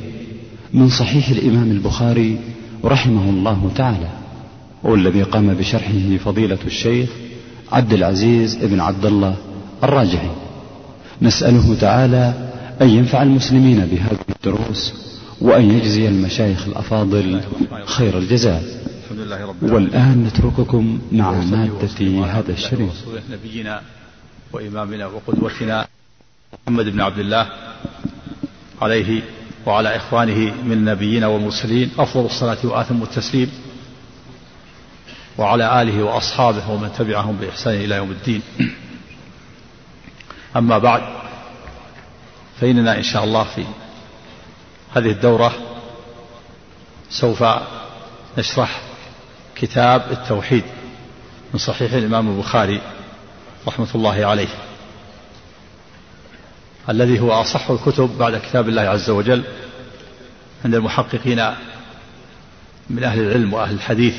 من صحيح الإمام البخاري رحمه الله تعالى والذي قام بشرحه فضيلة الشيخ عبد العزيز بن عبد الله الراجحي نسأله تعالى أن ينفع المسلمين بهذه الدروس وأن يجزي المشايخ الأفاضل خير الجزاء. والآن نترككم مع مادة هذا الشريط. نبينا وإمامنا وقدوتنا محمد بن عبد الله عليه وعلى إخوانه من النبيين والمرسلين أفضل الصلاة وآثم التسليم. وعلى آله وأصحابه ومن تبعهم بإحسان إلى يوم الدين. أما بعد فإننا إن شاء الله في هذه الدورة سوف نشرح كتاب التوحيد من صحيح الإمام البخاري رحمة الله عليه الذي هو أصح الكتب بعد كتاب الله عز وجل عند المحققين من أهل العلم وأهل الحديث.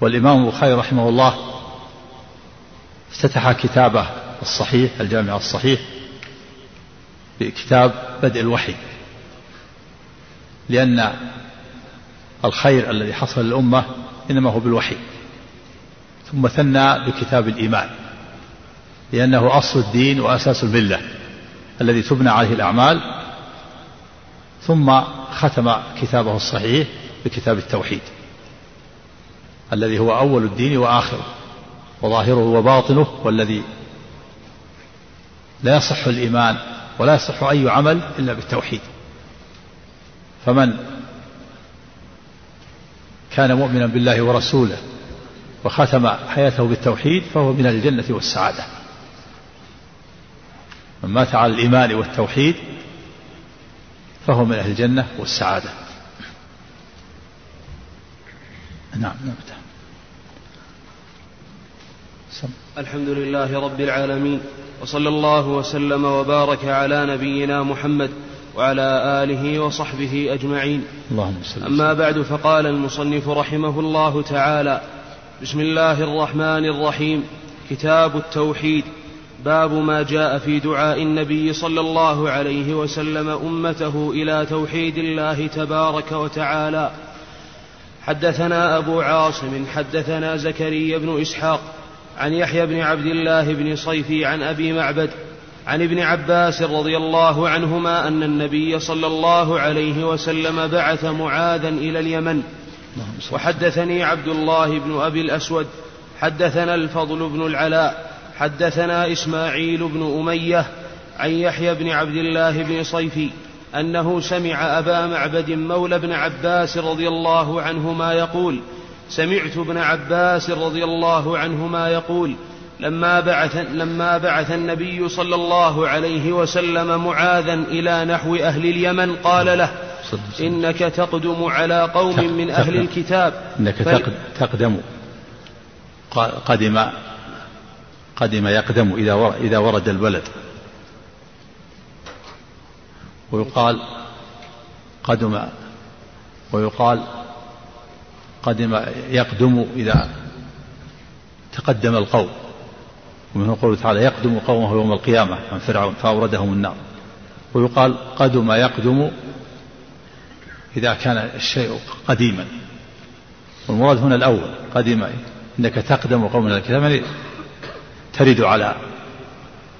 والإمام البخاري رحمه الله افتتح كتابه الصحيح الجامع الصحيح بكتاب بدء الوحي. لأن الخير الذي حصل للأمة إنما هو بالوحي. ثم ثنى بكتاب الإيمان لأنه أصل الدين وأساس الملة الذي تبنى عليه الأعمال. ثم ختم كتابه الصحيح بكتاب التوحيد الذي هو أول الدين وآخره وظاهره وباطنه والذي لا يصح الإيمان ولا يصح أي عمل إلا بالتوحيد. فمن كان مؤمنا بالله ورسوله وختم حياته بالتوحيد فهو من الجنة والسعادة. من مات على الإيمان والتوحيد فهو من أهل الجنة والسعادة. نعم نبدأ الحمد لله رب العالمين. وصلى الله وسلم وبارك على نبينا محمد وعلى آله وصحبه أجمعين. اللهم صل أما بعد فقال المصنف رحمه الله تعالى بسم الله الرحمن الرحيم. كتاب التوحيد. باب ما جاء في دعاء النبي صلى الله عليه وسلم أمته إلى توحيد الله تبارك وتعالى. حدثنا أبو عاصم حدثنا زكريا بن إسحاق عن يحيى بن عبد الله بن صيفي عن أبي معبد عن ابن عباس رضي الله عنهما أن النبي صلى الله عليه وسلم بعث معاذا إلى اليمن. وحدثني عبد الله بن أبي الأسود حدثنا الفضل بن العلاء حدثنا إسماعيل بن أمية عن يحيى بن عبد الله بن صيفي أنه سمع أبا معبد مولى بن عباس رضي الله عنهما يقول سمعت ابن عباس رضي الله عنهما يقول لما بعث لما بعث النبي صلى الله عليه وسلم معاذا إلى نحو أهل اليمن قال له إنك تقدم على قوم من أهل الكتاب. إنك تقدم. قدم قدم يقدم إذا إذا ورد البلد. ويقال قدم ويقال قدم يقدم إذا تقدم القوم. ومنه قوله تعالى يقدم قومه يوم القيامة عن فرعون فأوردهم النار. ويقال قدم يقدم إذا كان الشيء قديما. والمراد هنا الأول قدم إنك تقدم قوم الكتاب. يعني ترد على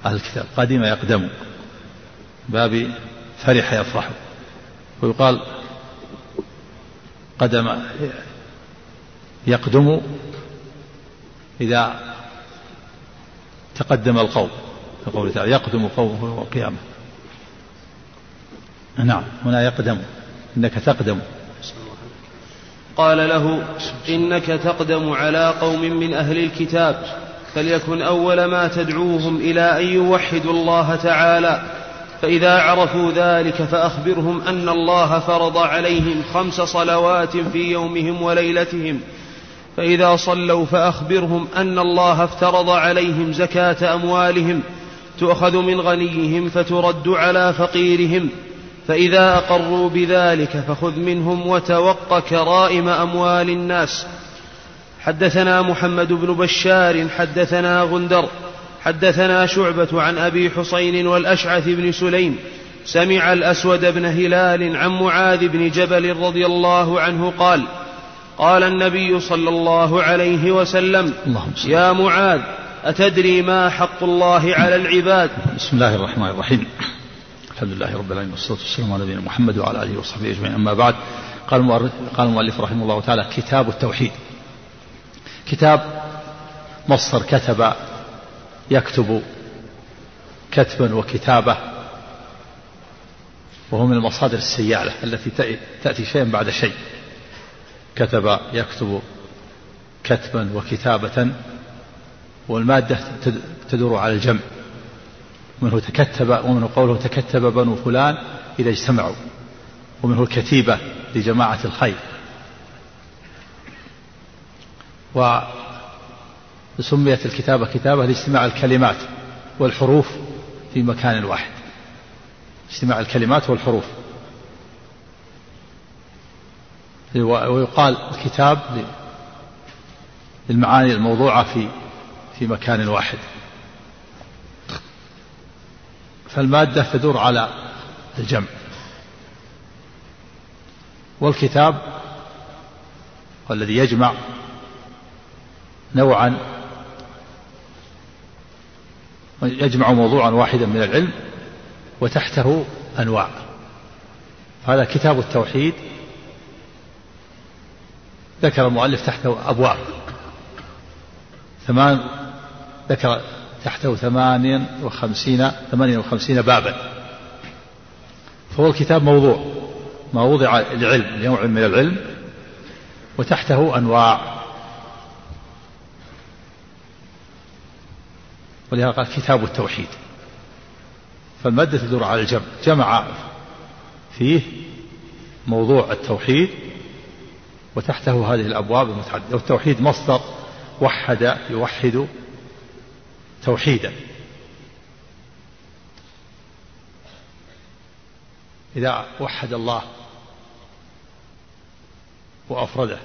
أهل الكتاب. قدم يقدم. باب فرح يفرح. ويقال قدم يقدم إذا تقدم القوم يقول تعالى يقدم قومه يوم القيامة نعم هنا يقدم إنك تقدم. قال له إنك تقدم على قوم من أهل الكتاب فليكن أول ما تدعوهم إلى أن يوحدوا الله تعالى. فإذا عرفوا ذلك فأخبرهم أن الله فرض عليهم خمس صلوات في يومهم وليلتهم. فإذا صلوا فأخبرهم أن الله افترض عليهم زكاة أموالهم تؤخذ من غنيهم فترد على فقيرهم. فإذا أقروا بذلك فخذ منهم وتوق كرائم أموال الناس. حدثنا محمد بن بشار حدثنا غندر حدثنا شعبة عن أبي حصين والأشعث بن سليم سمع الأسود بن هلال عن معاذ بن جبل رضي الله عنه قال قال النبي صلى الله عليه وسلم يا معاذ أتدري ما حق الله على العباد؟ بسم الله الرحمن الرحيم. الحمد لله رب العالمين والصلاة والسلام على نبينا محمد وعلى آله وصحبه أجمعين. أما بعد قال المؤلف, قال المؤلف رحمه الله تعالى كتاب التوحيد. كتاب مصدر كتب يكتب كتبا وكتابة وهو من المصادر السيالة التي تأتي شيئا بعد شيء. كتب يكتب كتبا وكتابة والمادة تدور على الجمع. ومنه تكتب ومنه قوله تكتب بنو فلان إذا اجتمعوا. ومنه الكتيبة لجماعة الخير. وسميت الكتابة كتابة لاجتماع الكلمات والحروف في مكان واحد. اجتماع الكلمات والحروف. ويقال الكتاب للمعاني الموضوعة في في مكان واحد. فالمادة تدور على الجمع. والكتاب والذي يجمع نوعا يجمع موضوعا واحدا من العلم وتحته أنواع. هذا كتاب التوحيد ذكر المؤلف تحته أبواب. ثمان ذكر تحته ثمانيا وخمسين ثمانيا وخمسين بابا. فهو الكتاب موضوع. ما وضع لعلم لنوع من العلم. وتحته أنواع. ولهذا قال كتاب التوحيد. فالمادة تدور على الجمع. جمع فيه موضوع التوحيد وتحته هذه الأبواب المتعددة. والتوحيد مصدر وحد يوحد توحيدا. إذا وحد الله وأفرده.